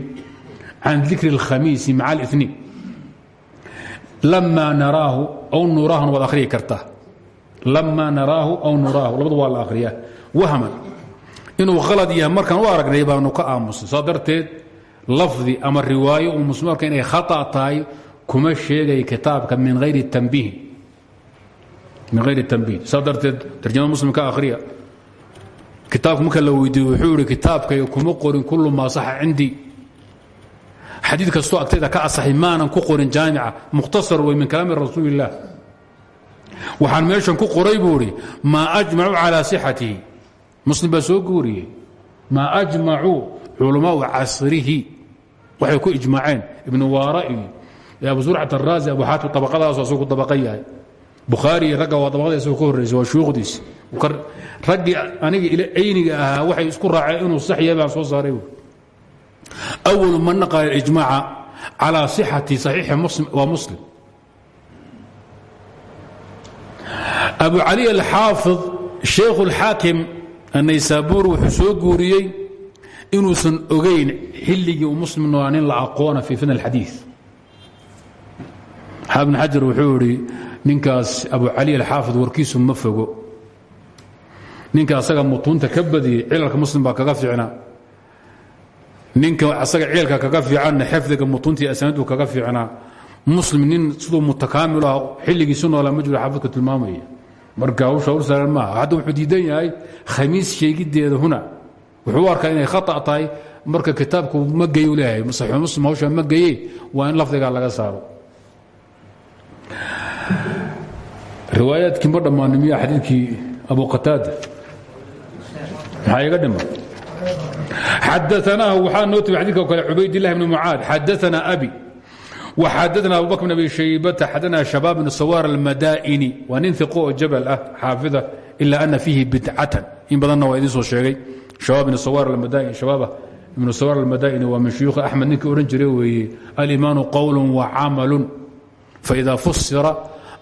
can dikri اlkhamiisi maca اliniin lama naraahu aw nuraahuna waad akhriyi kartaa lama naraahu aw nuraahu. Labadu waa la akhriyaa. Wahman inuu khalad yahay markaan u aragnay baanu ka aamusnay saa lafdi ama riwaayo uu muslim arka inay khata tahay kuma sheegay kitaabka min hayri tanbiih. Min hayri tanbiih. Saa darteed tarjamada muslim kitaabka marka la weydiiye wuxuu ihi kitaabkayga kuma qorin kullu maa saxa cindii xadiid kastoo agtayda ka asaxay ku qorin jaamica mukhtasar wey min kalaami rasuuli waxaan meeshan ku qoray buu idhi maa ajmacuu calaa sixatihi muslim baa soo guuriyey. Maa ajmacuu culammaau casrihi? Waxay ku ijmaaceen ibnu waara iyo abu surxat araazi abu xaatim abaqadaasu asagu dabaqa yahay. Bukhaari ragga waa dabaqada isago ka horreysa waa shuukhdiis raggii aniga ayniga ahaa waxay isku raaceen inuu sax yahay soo saaray buui awalu man naqala ijmaaca calaa sixati saxiixi waa muslim. abu cali alxaafid sheikh اlxaakim anaysaabur wuxuu soo guuriyey inuusan ogayn xilligii uu muslim noolaa la aqoona fii fitna اlxadii xaafid bn xajar wuxuu idhi ninkaas abu cali alxaafid warkiisu ma fogo. Ninka asaga mutuunta ka cilalka muslim baa kaga fiicna. Ninka asaga cilalka kaga fiicanna xifdiga mutuunta iyo kaga fiicnaa muslim nin siduu mutakaamil ah xilligiisu noolaa tilmaamaya marka hawsha hawl saaran maaha. Hadda wuxuu diidan yahay khamiis sheegiddeeda huna. Wuxuu u arkaa inay khata tahay marka kitaabku ma geyu leeyahay. Saxiix muslim hawsha ma geye waa in lafdigaa laga saaro. Riwaayaadkii ma dhammaani miya xadiidkii abu qataada? Maxaa iga dhiman xadaanaahu waxaa noo timi xadidka kale cubaydاlah bn mucaad. Xadaana abi waxadana abubakr bn abi shaybata xadana shabaab bn sawaar almadaa'ini waa nin iqo oo jabal ah xaafida ilaa ana fiihi bidcatan in badanna waa idin soo sheegay habaab bn sawaar almadaa'ini shabaaba ibn sawaar almadaa'ini waa min shuyuukhi axmed ninkii odhan jiray weeye aliimaanu qowlun wa camalun faida fusira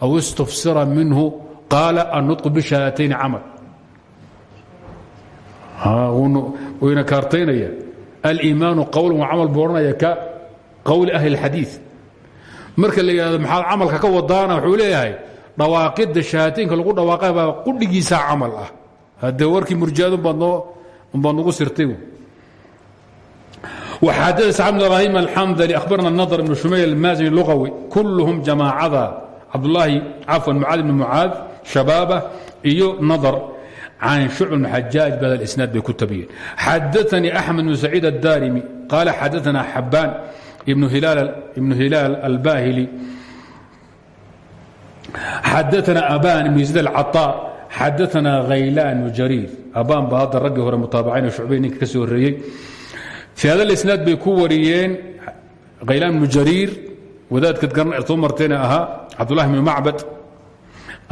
aw istufsira minhu qaala annudqu bishahaatayni camal wayna kaartaynaya aliimaanu qowlun wa camal buu odhanaya ka qowli ahli اlxadiiث marka la yidhahdo maxaad camalka ka wadaana wuxuu leeyahay dhawaaqidda shahaatinka lagu dhawaaqay baa qudhigiisaa camal ah. Haddee warkii murjiadunbaad nugu sirtay waxaadasa bn ibrahim alxandali ahbarna nadr ibn shumayl almaazini luqawi kulluhum jamaacada cabdulaahi cafwan mucaad bn mucaad shabaaba iyo nadar can shucb bn xajaaj badal isnaad bay ku tabiyeen xadaanii axmed bn saciid addaarimi qaala xadaanaa xabaan ibnu hilaal albahili xadaana aban ibn yaziid alcaطaa xadaana khaylaan bnu jariir abaan ba hadda raggii hore mutaabacayn shucbay ninka ka soo horeeyey fi hada isnaad bay ku wariyeen khaylaan bnu jariir wadaadkad soo martayna ahaa cabdulahi bn macbad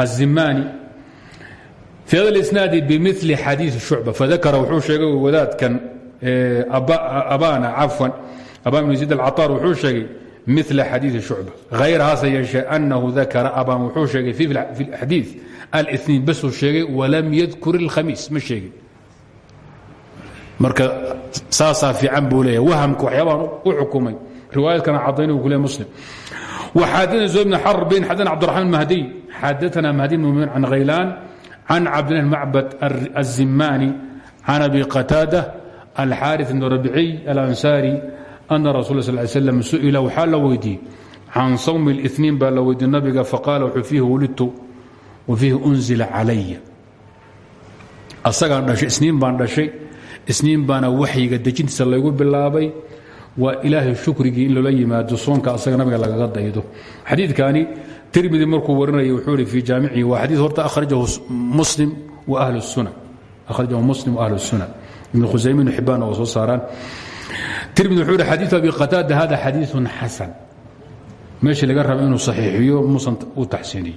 الزimاni في hada الإsناad bmثل xadيiث شhucبة fadakra wuxuu sheegay wadaadkan abana cafwan aban بن زيد الcaطاr wuxuu sheegay miثla xadiiثi شhucبة غayr hase yeeshee أnahu dakra aban wuxuu sheegay في xadiiث الاثنين basuu sheegay وlam ydkur الkhamiis ma sheegin marka saasaa fiican buu leeya wahmka waxyaabaan u xukumay riwaayadkana cadayna u ku le mslim وxadثna زهير بن xرب xadثna cبدالرحمن المهدي xadثna مهدي بن مؤمن عن غيلان عن cabدالله المعبد الزimاني عن أبي قتاaدة الxاrث بن ربعي الأنساري أن رsuل صل ل سلم suئila waxaa la weydiiyey can sوم الإثنين baa la weydiye nabiga faqاala wxuu فيhi wulidtu وفيhi أنزila عalaya asagaan dhashay isniin baan dhashay isniin baana waxyiga dejintiisa laygu bilaabay waa ilaahay shukrigii in loola yimaado soonka asaga nabiga lagaga daydo xadiidkani tirmidi markuu warinaya wuxuu ihi fii jaamicihi waa xadiid horta akhrajahu muslim wa ahlu sunan akhrajahu muslim wa ahlu sunan ibn khusaymin ibn xibaan oo soo saaraan tirmid wuxuu yidhi xadiiu abi qataada hada xadiiun xasan. Meeshii laga raba inuu saxiixiyo musan uu taxsiiniyo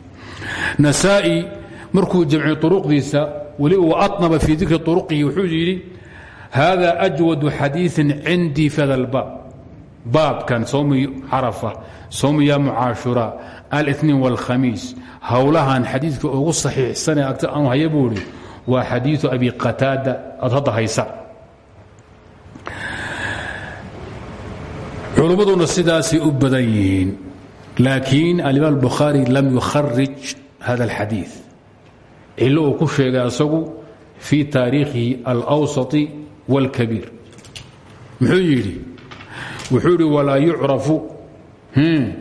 nasaa'i markuu jamciyo uruqdiisa weliba waatnaba fii dikri uruqihi wuxuu yidhi hada ajwadu xadiiin cindii fi hada lbaab baabkan sawmi carafa sawmi yaamu caashura aliniin wاlkhamiis howlahan xadiidka ugu saxiixsanee agta aanu haya buu idhi waa abi qataada aad haysa. culummaduna sidaasay u badan yihiin laakiin alimaam bukhaari lam yukharij hada alxadii cilo uu ku sheegay asagu fii taariikhihi alwsati wاlkabiir muxuu yidhi? Wuxuu yidhi walaa yucrafu hmm,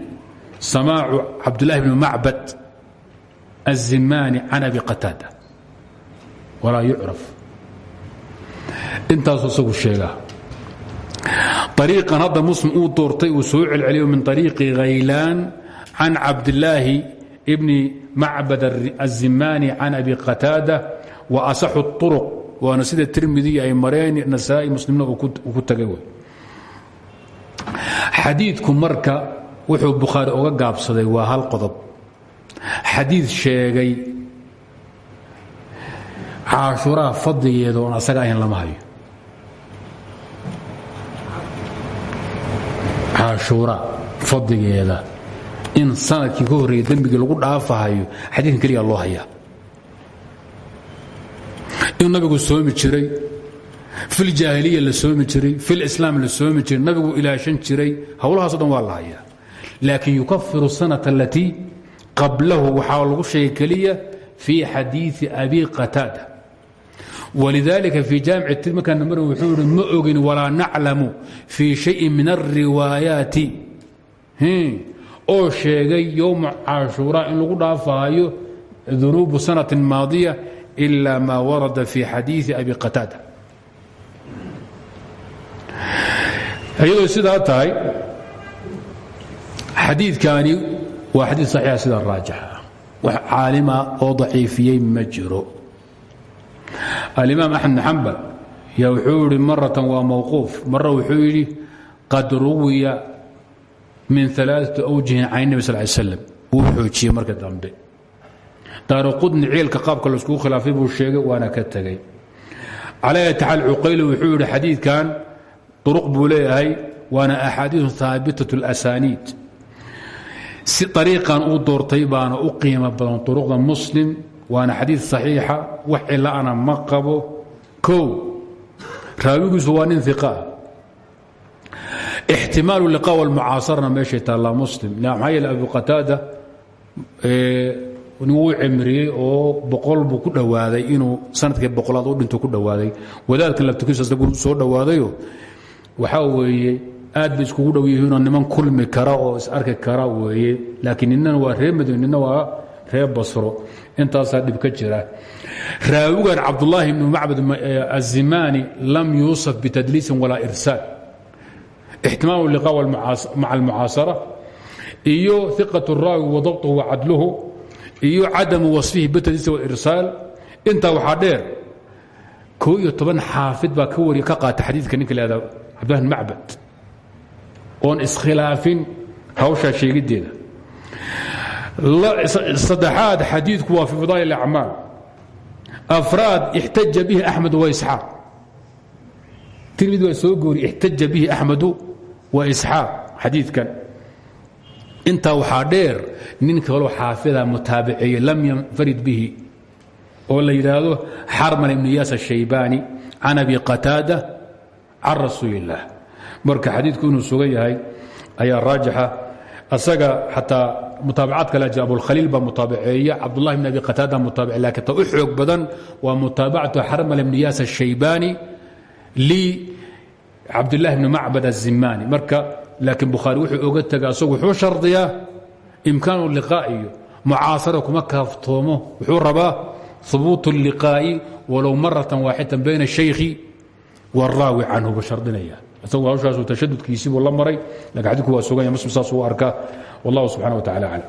samaacu cabdulahi bni macbad azimaani can abi qataada. Walaa yucraf intaasuu isagu sheegaa ariiqan hadda muslim uu doortay uu soo celceliyo min ariiqi khaylaan can cabdillaahi bni macbad azimaani can abi qataada wa asaxu uruq waana sida tirmidiya ay mareen nasaai muslimna uu ku tagay xadiidku marka wuxuu bukhaari uga gaabsaday waa hal qodob xadiid sheegay caashuuraha fadligeeda oon asaga ahayn lama hayo caashuura fadligeeda in sannadkii ka horreeyey dembigii lagu dhaafahayo xadiidkan keliya loo hayaa. Inuu nabigu soomi jiray filjaahiliya la soomi jiray filislaam la soomi jiray nabigu ilaashan jiray howlahaaso dhan waa la hayaa. Laakiin yukafiru sanata alatii qablahu waxaa lagu sheegay keliya fii xadiii abi qataada walidaalika fii jaamic tirmikan numar wuxuu ihi ma ogin walaa naclamu fii shayin min alriwaayaati oo sheegay yowma cashuuraa in lagu dhaafaayo dunuubu sanatin maadiya ilaa maa warada fii xadiidi abi qataada iyadoo sidaa tahay xadiidkaani waa xadiid saxiixa sidaa raajixa ah wax caalima oo daciifiyey ma jiro alimaam axmed bn xambal yaa wuxuu yidhi maratan waa mawquuf. Mara wuxuu yidhi qad ruwiya min alaaati awjihin can nebi sal slm wuu xoojiyey marka dambe. Daaru qudni ciilka qaabka laiskugu khilaafay buu sheegay waana ka tegey calaa taxal cuqayli wuxuu yidhi xadiidkan duruq buu leeyahay waana axaadiiu haabitat اlasaniid si ariiqan u doortay baana u qiimo badan duruqda muslim waana xadiid صaxiixa wax cilaana ma qabo. Kow raawigiisu waa nin iqaa ixtimaalu liqa wاlmucaasarna meeshay taallaa muslim. Maxaa yeele abu qataada wuu cimriyey oo boqol buu ku dhowaaday inuu sannadkii boqolaad u dhinto ku dhowaaday wadaadkan laftikiisu isagu soo dhowaadayo. Waxaa weeye aad bay iskugu dhow yihiinoo niman kulmi kara oo is arki kara weeye. Laakiin ninana waa reer madiine nina waa reer basro. Intaasaa dhib ka jira. Raawigan cabdulaahi ibnu macbad azimani lam yuusaf bitadliisin walaa irsaal ixtimaamu liqa maca almucaasara. Iyo iqat raawi wadabtuhu wacadluhu iyo cadamu wasfihi bitadliisi walirsaal intaa waxaa dheer koo iyo toban xaafid baa ka wariya ka qaata xadiidka ninka lahada cabdillahi bn macbad. Oon iskhilaafin saddexaad xadiidku waa fi fadaa'il acmaal afraad ixtaja bihi axmed wa isxaaq. Tirmidi waa soo goori ixtaja bihi axmedu wa isxaaq xadiidkan. Intaa waxaa dheer nin kaloo xaafida mutaabiceeye lam yanfarid bihi oo la yidhaahdo xarman ibn yaas ashaybaani can abi qataada can rasuuli illaah marka xadiidku inuu sugan yahay ayaa raajixa asaga xataa mutaabacaad kale jira abulkhaliil baa mutaabaceeya cabdullahi bn abi qataada mutaabace lakiin ta u xoog badan waa mutaabacatu xarmal ibn yaas الshaybaani li cabdillahi bni macbad الzimaani marka laakiin bukhaari wuxuu oga tega asagu wuxuu shardiyaa imkaanu liqaa iyo mucaasara kuma kaaftoomo wuxuu rabaa hubuut الliqaa'i walow maratan waaxidatan bayna الshaykhi wاraawi canhu buu shardinaya isagu hawshaasu tashadudkiisii buu la maray laakiin xadidku waa sugan ya muslim saas u arkaa wallahu subxana wa tacala aclam